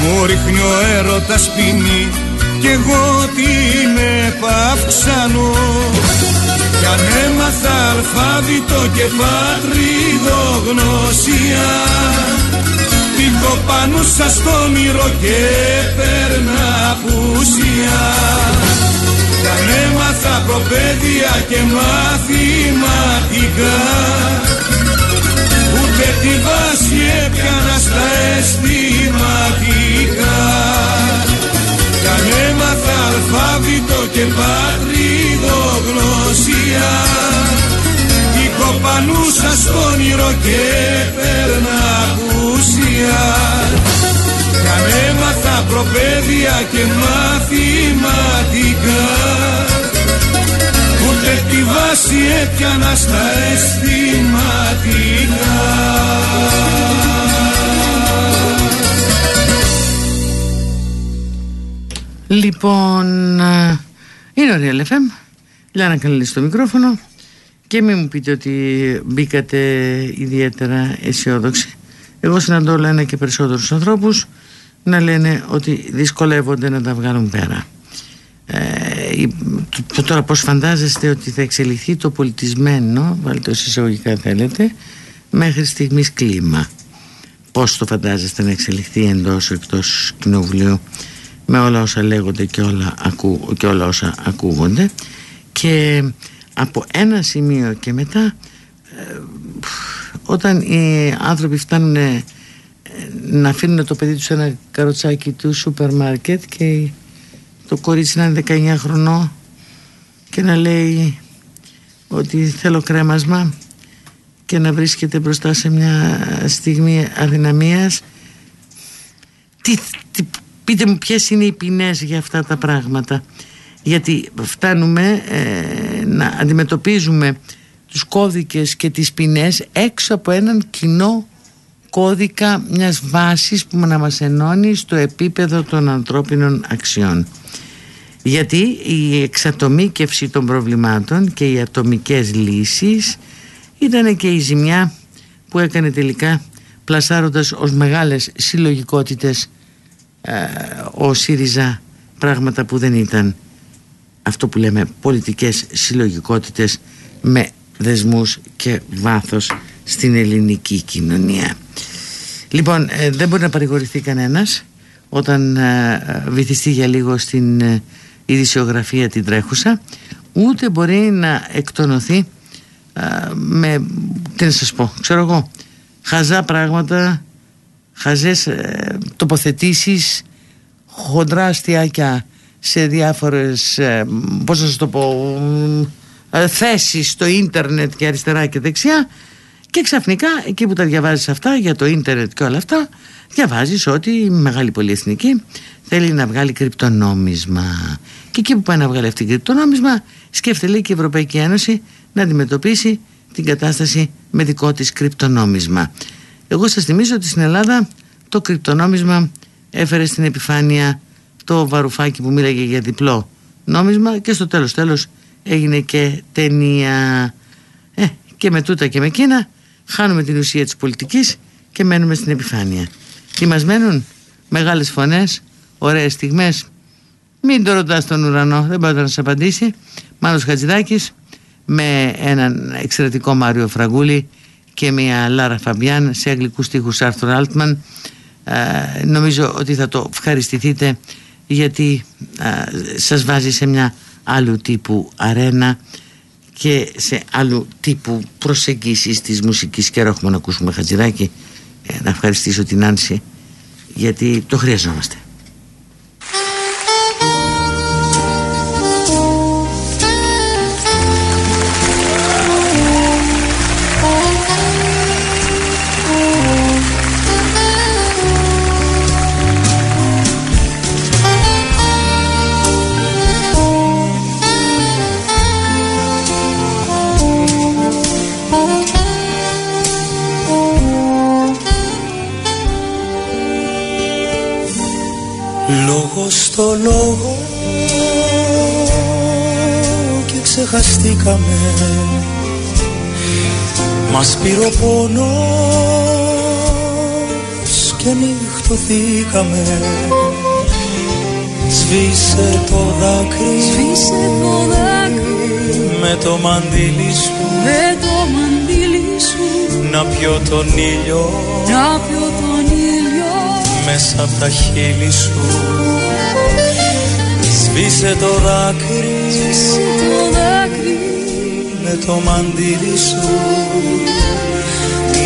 Μου ρίχνει ο έρωτας ποινή κι εγώ την επαυξάνω. Κι αν έμαθα αλφάβητο και πατριδογνωσία Την κοπανούσα στο όνειρο και παίρνα απουσία. Κι αν έμαθα προπαίδεια και μαθηματικά. Ούτε τη βάση έπιανα στα αισθηματικά. Κι αν έμαθα αλφάβητο και πατριδογνωσία. Η κοπανούσα στο όνειρο και παίρνα απουσία Κι αν έμαθα προπαίδεια και μαθηματικά Ούτε τη βάση έπιανα στα αισθηματικά
Λοιπόν, ε, είναι ο Real FM. Λιάννα καλή στο μικρόφωνο και μην μου πείτε ότι μπήκατε ιδιαίτερα αισιόδοξοι. Εγώ συναντώ όλα ένα και περισσότερους ανθρώπους να λένε ότι δυσκολεύονται να τα βγάλουν πέρα. Ε, το, τώρα πώς φαντάζεστε ότι θα εξελιχθεί το πολιτισμένο, βάλτε όσοι εισαγωγικά θέλετε, μέχρι στιγμής κλίμα; Πώς το φαντάζεστε να εξελιχθεί εντός εκτός κοινοβουλίου με όλα όσα λέγονται και όλα, ακού, και όλα όσα ακούγονται; Και από ένα σημείο και μετά ε, όταν οι άνθρωποι φτάνουν ε, να αφήνουν το παιδί τους σε ένα καροτσάκι του σούπερ μάρκετ και το κορίτσι να είναι 19 χρονών και να λέει ότι θέλω κρέμασμα και να βρίσκεται μπροστά σε μια στιγμή αδυναμίας. Τι, τι, πείτε μου ποιες είναι οι ποινές για αυτά τα πράγματα. Γιατί φτάνουμε ε, να αντιμετωπίζουμε τους κώδικες και τις ποινές έξω από έναν κοινό κώδικα μιας βάσης που να μας ενώνει στο επίπεδο των ανθρώπινων αξιών. Γιατί η εξατομίκευση των προβλημάτων και οι ατομικές λύσεις ήταν και η ζημιά που έκανε τελικά πλασάροντας ως μεγάλες συλλογικότητες ε, ο ΣΥΡΙΖΑ πράγματα που δεν ήταν αυτό που λέμε πολιτικές συλλογικότητες με δεσμούς και βάθος στην ελληνική κοινωνία. Λοιπόν, ε, δεν μπορεί να παρηγορηθεί κανένας όταν ε, βυθιστεί για λίγο στην ε, ειδησιογραφία την τρέχουσα ούτε μπορεί να εκτονωθεί με, τι να σας πω, ξέρω εγώ χαζά πράγματα χαζές ε, τοποθετήσεις χοντρά αστιάκια σε διάφορες ε, πώς να σας το πω ε, θέσεις στο ίντερνετ και αριστερά και δεξιά και ξαφνικά εκεί που τα διαβάζεις αυτά για το ίντερνετ και όλα αυτά διαβάζεις ότι η μεγάλη πολυεθνική θέλει να βγάλει κρυπτονόμισμα. Και εκεί που πάει να βγάλει αυτή κρυπτονόμισμα σκέφτεται λέει και η Ευρωπαϊκή Ένωση να αντιμετωπίσει την κατάσταση με δικό της κρυπτονόμισμα. Εγώ σας θυμίζω ότι στην Ελλάδα το κρυπτονόμισμα έφερε στην επιφάνεια το βαρουφάκι που μίλαγε για διπλό νόμισμα και στο τέλος τέλος έγινε και ταινία. Ε, και με τούτα και με εκείνα χάνουμε την ουσία της πολιτικής και μένουμε στην επιφάνεια. Τι μας μένουν; Μεγάλες φωνές ωραίες στιγμές. Μην το ρωτάς στον ουρανό δεν μπορεί να σε απαντήσει. Μάνος Χατζηδάκης με έναν εξαιρετικό Μάριο Φραγκούλη και μια Λάρα Φαμπιάν σε αγγλικούς στίχους Άρθουρ Άλτμαν ε, νομίζω ότι θα το ευχαριστηθείτε γιατί ε, σας βάζει σε μια άλλου τύπου αρένα και σε άλλου τύπου προσεγγίσεις της μουσικής. Και έχουμε να ακούσουμε Χατζηδάκη. Ε, να ευχαριστήσω την Άνση γιατί το χρειαζόμαστε
Λόγος στο λόγο και ξεχαστήκαμε. Μας πήρε ο πόνος και νυχτωθήκαμε. Σβήσε το δάκρυ
Σβήσε το δάκρυ
με το μαντίλι σου.
Με το μαντίλι σου.
Να πιω τον ήλιο
Να πιω τον ήλιο
μέσα από τα χείλη σου. Σβήσε το δάκρυ
Σβήσε το δάκρυ
με το μαντίλι σου.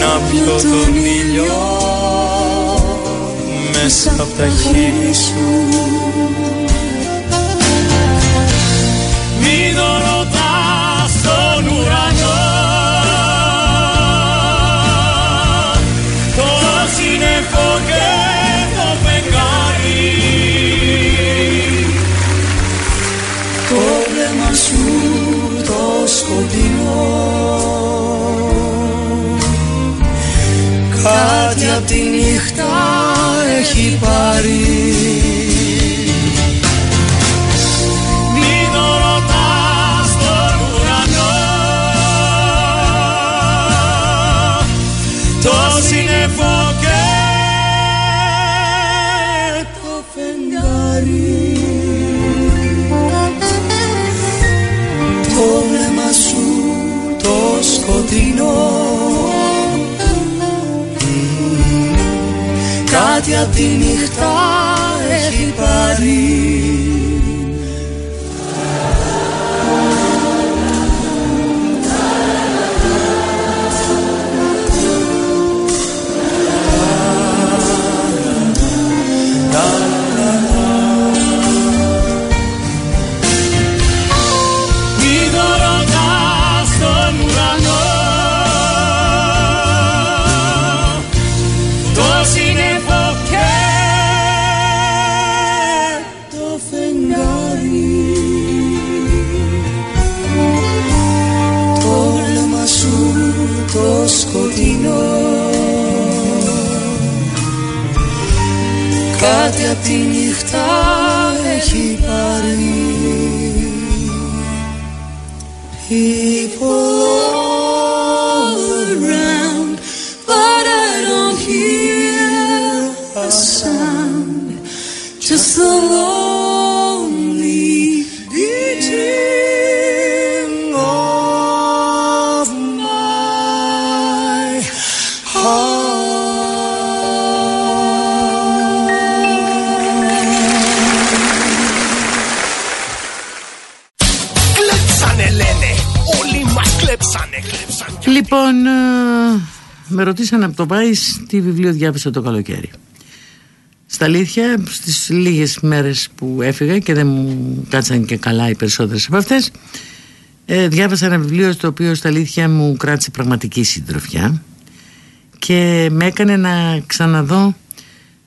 Να πιω τον ήλιο μέσα από τα χείλη σου.
Μην το ρωτάς στον ουρανό
Κάτι απ' τη νύχτα έχει πάρει απ' τη νύχτα έχει πάρει Κάτι απ' τη νύχτα έχει πάρει. People all
Λοιπόν, ε, με ρωτήσαν από το Vice τι βιβλίο διάβασα το καλοκαίρι. Στα αλήθεια, στις λίγες μέρες που έφυγα και δεν μου κάτσαν και καλά οι περισσότερες από αυτές, ε, διάβασα ένα βιβλίο στο οποίο στα αλήθεια μου κράτησε πραγματική συντροφιά και με έκανε να ξαναδώ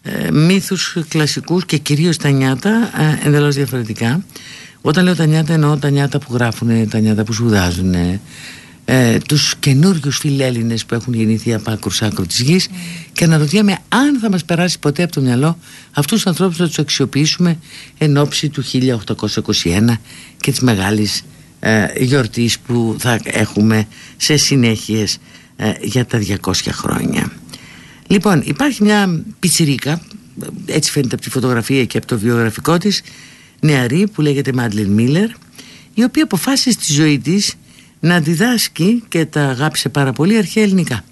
ε, μύθους κλασικούς και κυρίως τα νιάτα ε, εντελώς διαφορετικά. Όταν λέω τα νιάτα εννοώ τα νιάτα που γράφουν, τα νιάτα που σπουδάζουν, ε, τους καινούριους φιλέλληνες που έχουν γεννηθεί από άκρους άκρου της γης και αναρωτιέμαι αν θα μας περάσει ποτέ από το μυαλό αυτούς τους ανθρώπους να τους αξιοποιήσουμε εν ώψη του 1821 και της μεγάλης ε, γιορτής που θα έχουμε σε συνέχειες ε, για τα 200 χρόνια. Λοιπόν, υπάρχει μια πιτσιρίκα, έτσι φαίνεται από τη φωτογραφία και από το βιογραφικό της, νεαρή που λέγεται Μάντλιν Μίλλερ, η οποία αποφάσισε στη ζωή της να διδάσκει και τα αγάπησε πάρα πολύ αρχαία ελληνικά.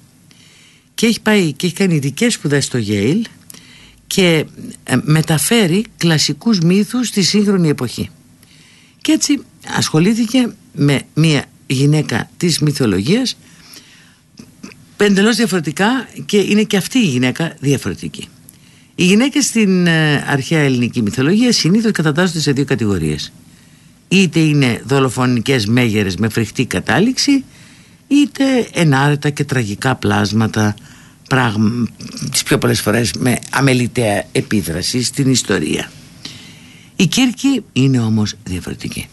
Και έχει πάει και έχει κάνει ειδικές σπουδές στο Yale και ε, μεταφέρει κλασικούς μύθους στη σύγχρονη εποχή. Και έτσι ασχολήθηκε με μια γυναίκα της μυθολογίας πεντελώς διαφορετικά και είναι και αυτή η γυναίκα διαφορετική. Οι γυναίκες στην ε, αρχαία ελληνική μυθολογία συνήθως κατατάσσονται σε δύο κατηγορίες. Είτε είναι δολοφονικές μέγερες με φρικτή κατάληξη είτε ενάρετα και τραγικά πλάσματα πράγμα, τις πιο πολλές φορές με αμεληταία επίδραση στην ιστορία. Η Κύρκη είναι όμως διαφορετική.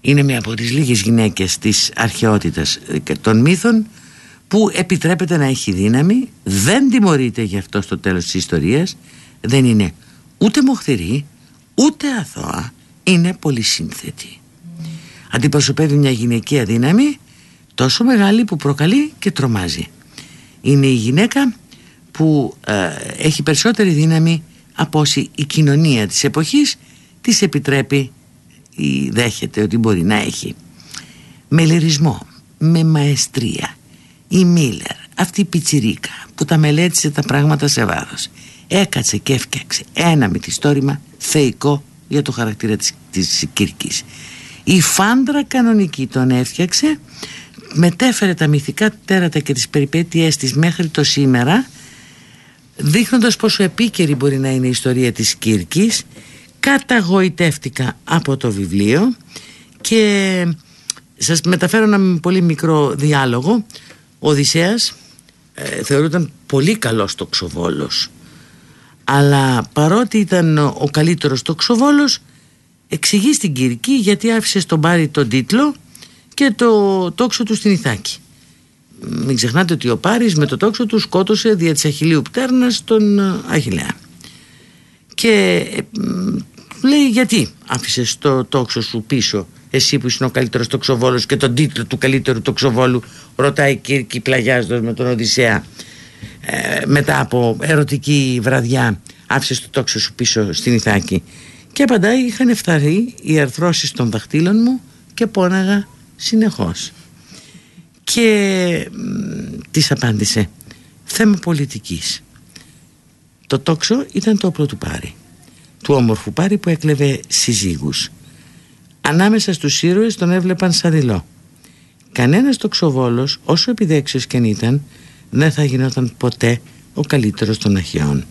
Είναι μια από τις λίγες γυναίκες της αρχαιότητας και των μύθων που επιτρέπεται να έχει δύναμη, δεν τιμωρείται γι' αυτό στο τέλος της ιστορίας, δεν είναι ούτε μοχθηρή, ούτε αθώα, είναι πολύ σύνθετη. Αντιπροσωπεύει μια γυναικεία δύναμη τόσο μεγάλη που προκαλεί και τρομάζει. Είναι η γυναίκα που ε, έχει περισσότερη δύναμη από όσοι η κοινωνία της εποχής της επιτρέπει ή δέχεται ότι μπορεί να έχει. Με λυρισμό, με μαεστρία, η Μίλλερ, αυτή η πιτσιρίκα που τα μελέτησε τα πράγματα σε βάθος έκατσε και έφτιαξε ένα μυθιστόρημα θεϊκό για το χαρακτήρα της, της Κύρκης. Η φάντρα κανονική τον έφτιαξε μετέφερε τα μυθικά τέρατα και τις περιπέτειές της μέχρι το σήμερα δείχνοντας πόσο επίκαιρη μπορεί να είναι η ιστορία της Κύρκης καταγοητεύτηκα από το βιβλίο και σας μεταφέρω ένα πολύ μικρό διάλογο ο Οδυσσέας ε, θεωρούταν πολύ καλός τοξοβόλος αλλά παρότι ήταν ο καλύτερος τοξοβόλος εξηγεί στην Κυρική γιατί άφησε στον Πάρη τον τίτλο και το τόξο του στην Ιθάκη. Μην ξεχνάτε ότι ο Πάρης με το τόξο του σκότωσε δια της Αχιλίου Πτέρνας τον ε, Αχιλέα και ε, λέει γιατί άφησες το τόξο σου πίσω εσύ που είσαι ο καλύτερος τοξοβόλος και τον τίτλο του καλύτερου τοξοβόλου ρωτάει η Κύρκη πλαγιάζοντας με τον Οδυσσέα ε, μετά από ερωτική βραδιά άφησες το τόξο σου πίσω στην Ιθάκη. Και απαντάει είχαν εφθαρεί οι αρθρώσεις των δαχτύλων μου και πόναγα συνεχώς. Και της απάντησε θέμα πολιτικής το τόξο ήταν το όπλο του Πάρη του όμορφου Πάρη που έκλεβε συζύγους. Ανάμεσα στους ήρωες τον έβλεπαν σαδηλό κανένας τοξοβόλος όσο επιδέξιος και αν ήταν δεν θα γινόταν ποτέ ο καλύτερος των αρχαιών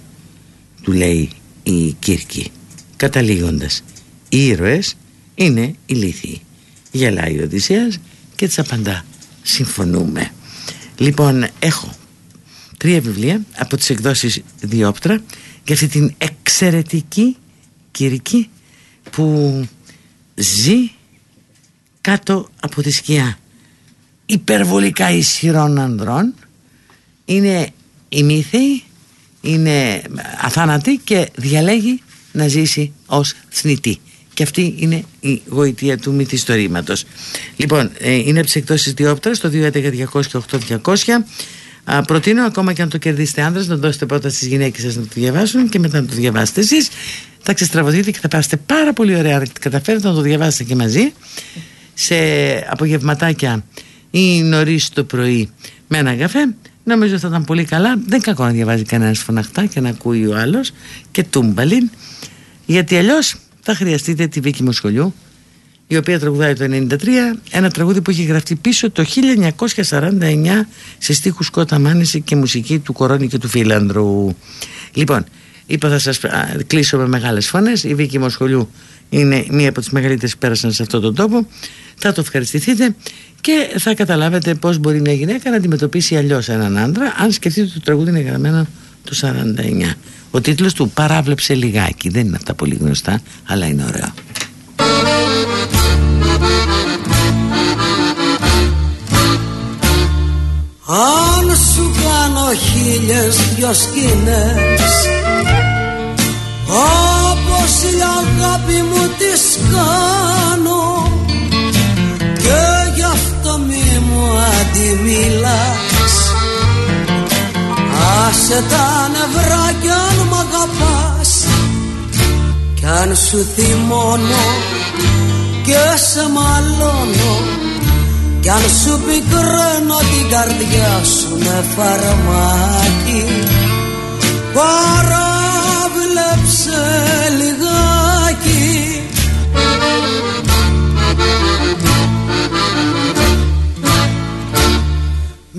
του λέει η Κύρκη καταλήγοντας. Οι ήρωες είναι ηλίθιοι γελάει ο Οδυσσέας και της απαντά συμφωνούμε λοιπόν έχω τρία βιβλία από τις εκδόσεις Διόπτρα για αυτή την εξαιρετική Κυρική που ζει κάτω από τη σκιά. Υπερβολικά ισχυρών ανδρών είναι ημίθεη είναι αθάνατη και διαλέγει να ζήσει ως θνητή. Και αυτή είναι η γοητεία του μυθιστορήματος. Λοιπόν ε, είναι από τις εκδόσεις Διόπτρα στο 211-200 Α, προτείνω ακόμα και αν το κερδίσετε άνδρας να δώσετε πρώτα στις γυναίκες σας να το διαβάσουν και μετά να το διαβάσετε εσείς. Θα ξεστραβωθείτε και θα πάσετε πάρα πολύ ωραία αν καταφέρετε να το διαβάσετε και μαζί. Σε απογευματάκια ή νωρίς το πρωί με ένα καφέ νομίζω θα ήταν πολύ καλά. Δεν κακό να διαβάζει κανένας φωναχτά και να ακούει ο άλλος και τούμπαλιν γιατί αλλιώς θα χρειαστείτε τη Βίκη Μοσχολιού η οποία τραγουδάει το 1993 ένα τραγούδι που έχει γραφτεί πίσω το 1949 σε στίχους Κώτα Μάνηση και μουσική του Κορώνη και του Φίλανδρου. Λοιπόν είπα θα σας κλείσω με μεγάλες φωνές. Η Βίκη Μοσχολιού είναι μία από τις μεγαλύτερες που πέρασαν σε αυτόν τον τόπο. Θα το ευχαριστηθείτε και θα καταλάβετε πώς μπορεί μια γυναίκα να αντιμετωπίσει αλλιώς έναν άντρα αν σκεφτείτε ότι το τραγούδι είναι γραμμένο το 49 ο τίτλος του παράβλεψε λιγάκι δεν είναι αυτά πολύ γνωστά αλλά είναι ωραίο.
Αν σου κάνω χίλιες δυο σκηνές Όπως η αγάπη μου τις κάνω Και αντιμιλάς Άσε τα νευρά κι αν μ' αγαπάς. Κι αν σου θυμώνω και σε μαλώνω. Κι αν σου πικραίνω την καρδιά σου με φαρμάκι. Παράβλεψε λιγάκι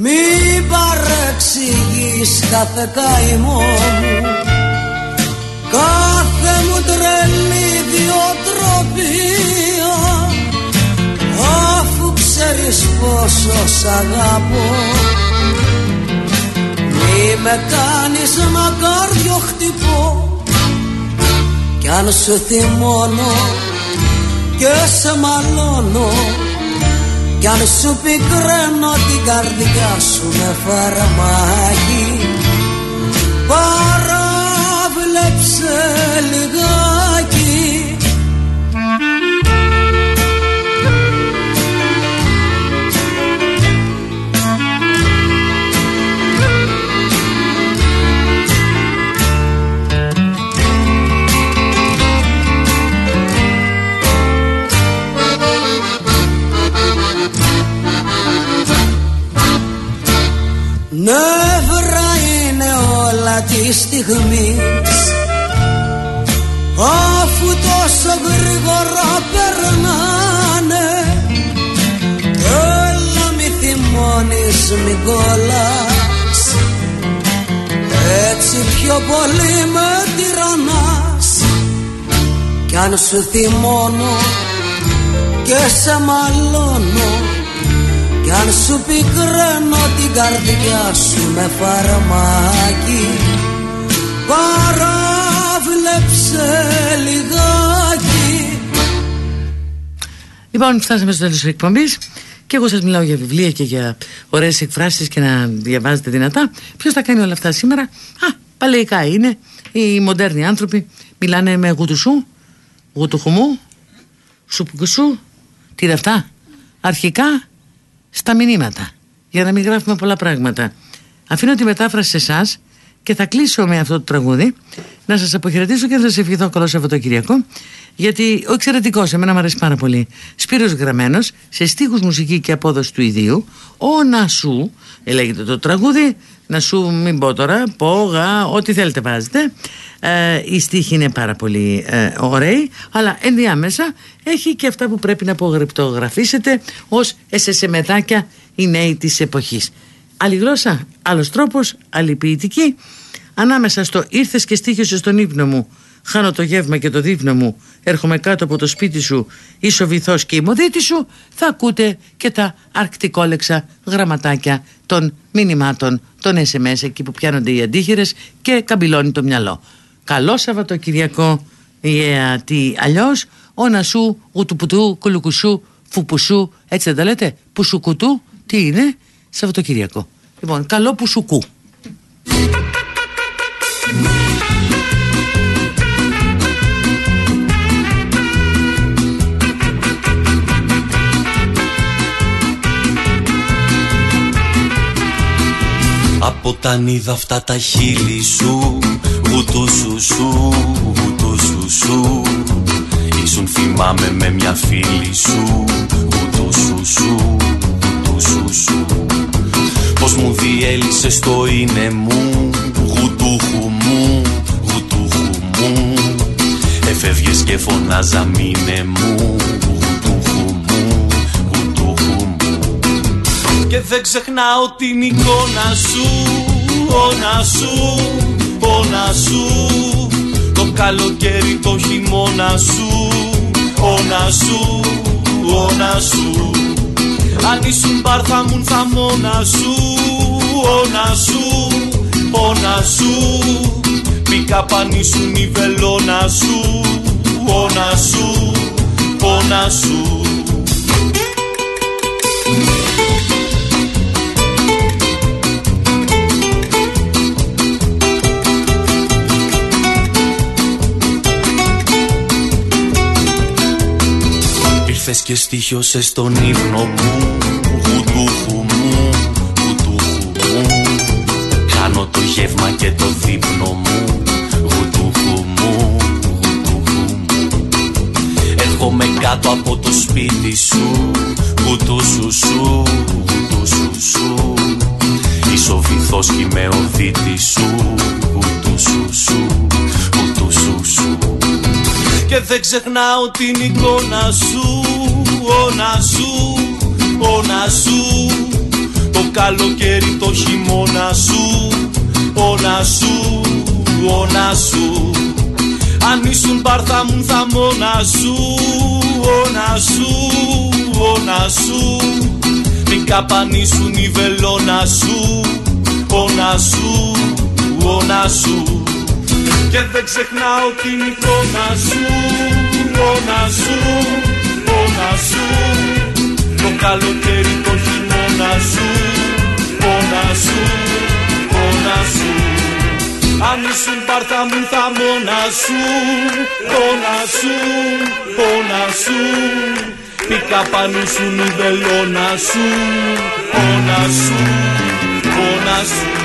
Μη παρεξηγείς κάθε καημό μου. Κάθε μου τρελή διοτροπία Αφού ξέρεις πόσο σ' αγαπώ. Μη με κάνεις να κάρδιο χτυπώ. Κι αν σου θυμώνω και σε μαλώνω κι αν σου πικραίνω την καρδιά σου με φαρμάκι. Παράβλεψε λιγάκι πιο πολύ με τυραννάς κι αν σου θυμώνω και σε μαλώνω κι αν σου πικραίνω την καρδιά σου με φαρμάκι παράβλεψε λιγάκι
Λοιπόν, φτάσαμε στο τέλος της εκπομπής και εγώ σας μιλάω για βιβλία και για ωραίες εκφράσεις και να διαβάζετε δυνατά. Ποιος θα κάνει όλα αυτά σήμερα, Α, παλαιικά είναι. Οι μοντέρνοι άνθρωποι μιλάνε με γουτουσού, γουτουχουμού, σουπουκουσού. Τι είναι αυτά, αρχικά στα μηνύματα. Για να μην γράφουμε πολλά πράγματα. Αφήνω τη μετάφραση σε εσάς και θα κλείσω με αυτό το τραγούδι. Να σας αποχαιρετήσω και να σας ευχηθώ καλό Σαββατοκυριακό. Γιατί ο εξαιρετικός, εμένα μου αρέσει πάρα πολύ. Σπύρος Γραμμένος, σε στίχους μουσική και απόδοση του ιδίου. Ο να σου, λέγεται το τραγούδι. Να σου, μην πω τώρα, πω, γα, ό,τι θέλετε βάζετε. Ε, οι στίχοι είναι πάρα πολύ ε, ωραίοι, αλλά ενδιάμεσα έχει και αυτά που πρέπει να απογρυπτογραφήσετε ως εσεσεμεδάκια οι νέοι της εποχής. Άλλη γλώσσα, άλλος τρόπος, άλλη ποιητική. Ανάμεσα στο ήρθες και στήχεσαι στον ύπνο μου, χάνω το γεύμα και το δείπνο μου, έρχομαι κάτω από το σπίτι σου, είσαι ο βυθός και η μοδίτη σου, θα ακούτε και τα αρκτικόλεξα γραμματάκια των μηνυμάτων των SMS εκεί που πιάνονται οι αντίχειρες και καμπυλώνει το μυαλό. Καλό Σαββατοκυριακό, γιατί αλλιώς. Όνα σου, γουτουπουτού, κουλουκουσού, φουπουσού, έτσι δεν τα λέτε, πουσουκουτού, τι είναι, Σαββατοκυριακό. Λοιπόν, καλό πουσουκού.
Από τα νύδα αυτά τα χείλη σου Γουτού σου σου, γουτού σου σου. Ήσουν θυμάμαι με μια φίλη σου Γουτού σου σου, γουτού σου σου. Πως μου διέλυσες το είναι μου Γουτούχου μου, γουτούχου μου. Εφεύγες και φωνάζα μήνε μου Και δεν ξεχνάω την εικόνα σου Όνα σου, όνα σου. Το καλοκαίρι το χειμώνα σου Όνα σου, όνα σου. Αν ήσουν μπαρ θα μουν θα μόνα σου Όνα σου, όνα σου. Πήκα πανίσουν η βελόνα σου Όνα σου, όνα σου Ήρθες και στοιχιώσες στον ύπνο μου Γουτούχου μου, γουτούχου μου. Χάνω το γεύμα και το δείπνο μου Γουτούχου μου, γουτούχου μου. Έρχομαι κάτω από το σπίτι σου Γουτού σου σου, γουτού σου. Σου Είσαι ο βυθός και είμαι ο δίτης σου Γουτού σου και δεν ξεχνάω την εικόνα σου, όνα σου, όνα σου Το καλοκαίρι το χειμώνα σου, όνα σου, όνα σου Αν ήσουν μπαρ θα μου θα μόνα σου, όνα σου, όνα σου Μην καπανίσουν η βελόνα σου, όνα σου, όνα σου και δεν ξεχνάω την εικόνα σου, όνα σου, όνα σου. Το καλοκαίρι το χειμώνα σου, όνα σου, όνα σου. Αν ήσουν πάρτα μου θα μόνα σου, όνα σου, όνα σου. Πήκα πάνω σου η βελόνα σου, όνα σου, όνα σου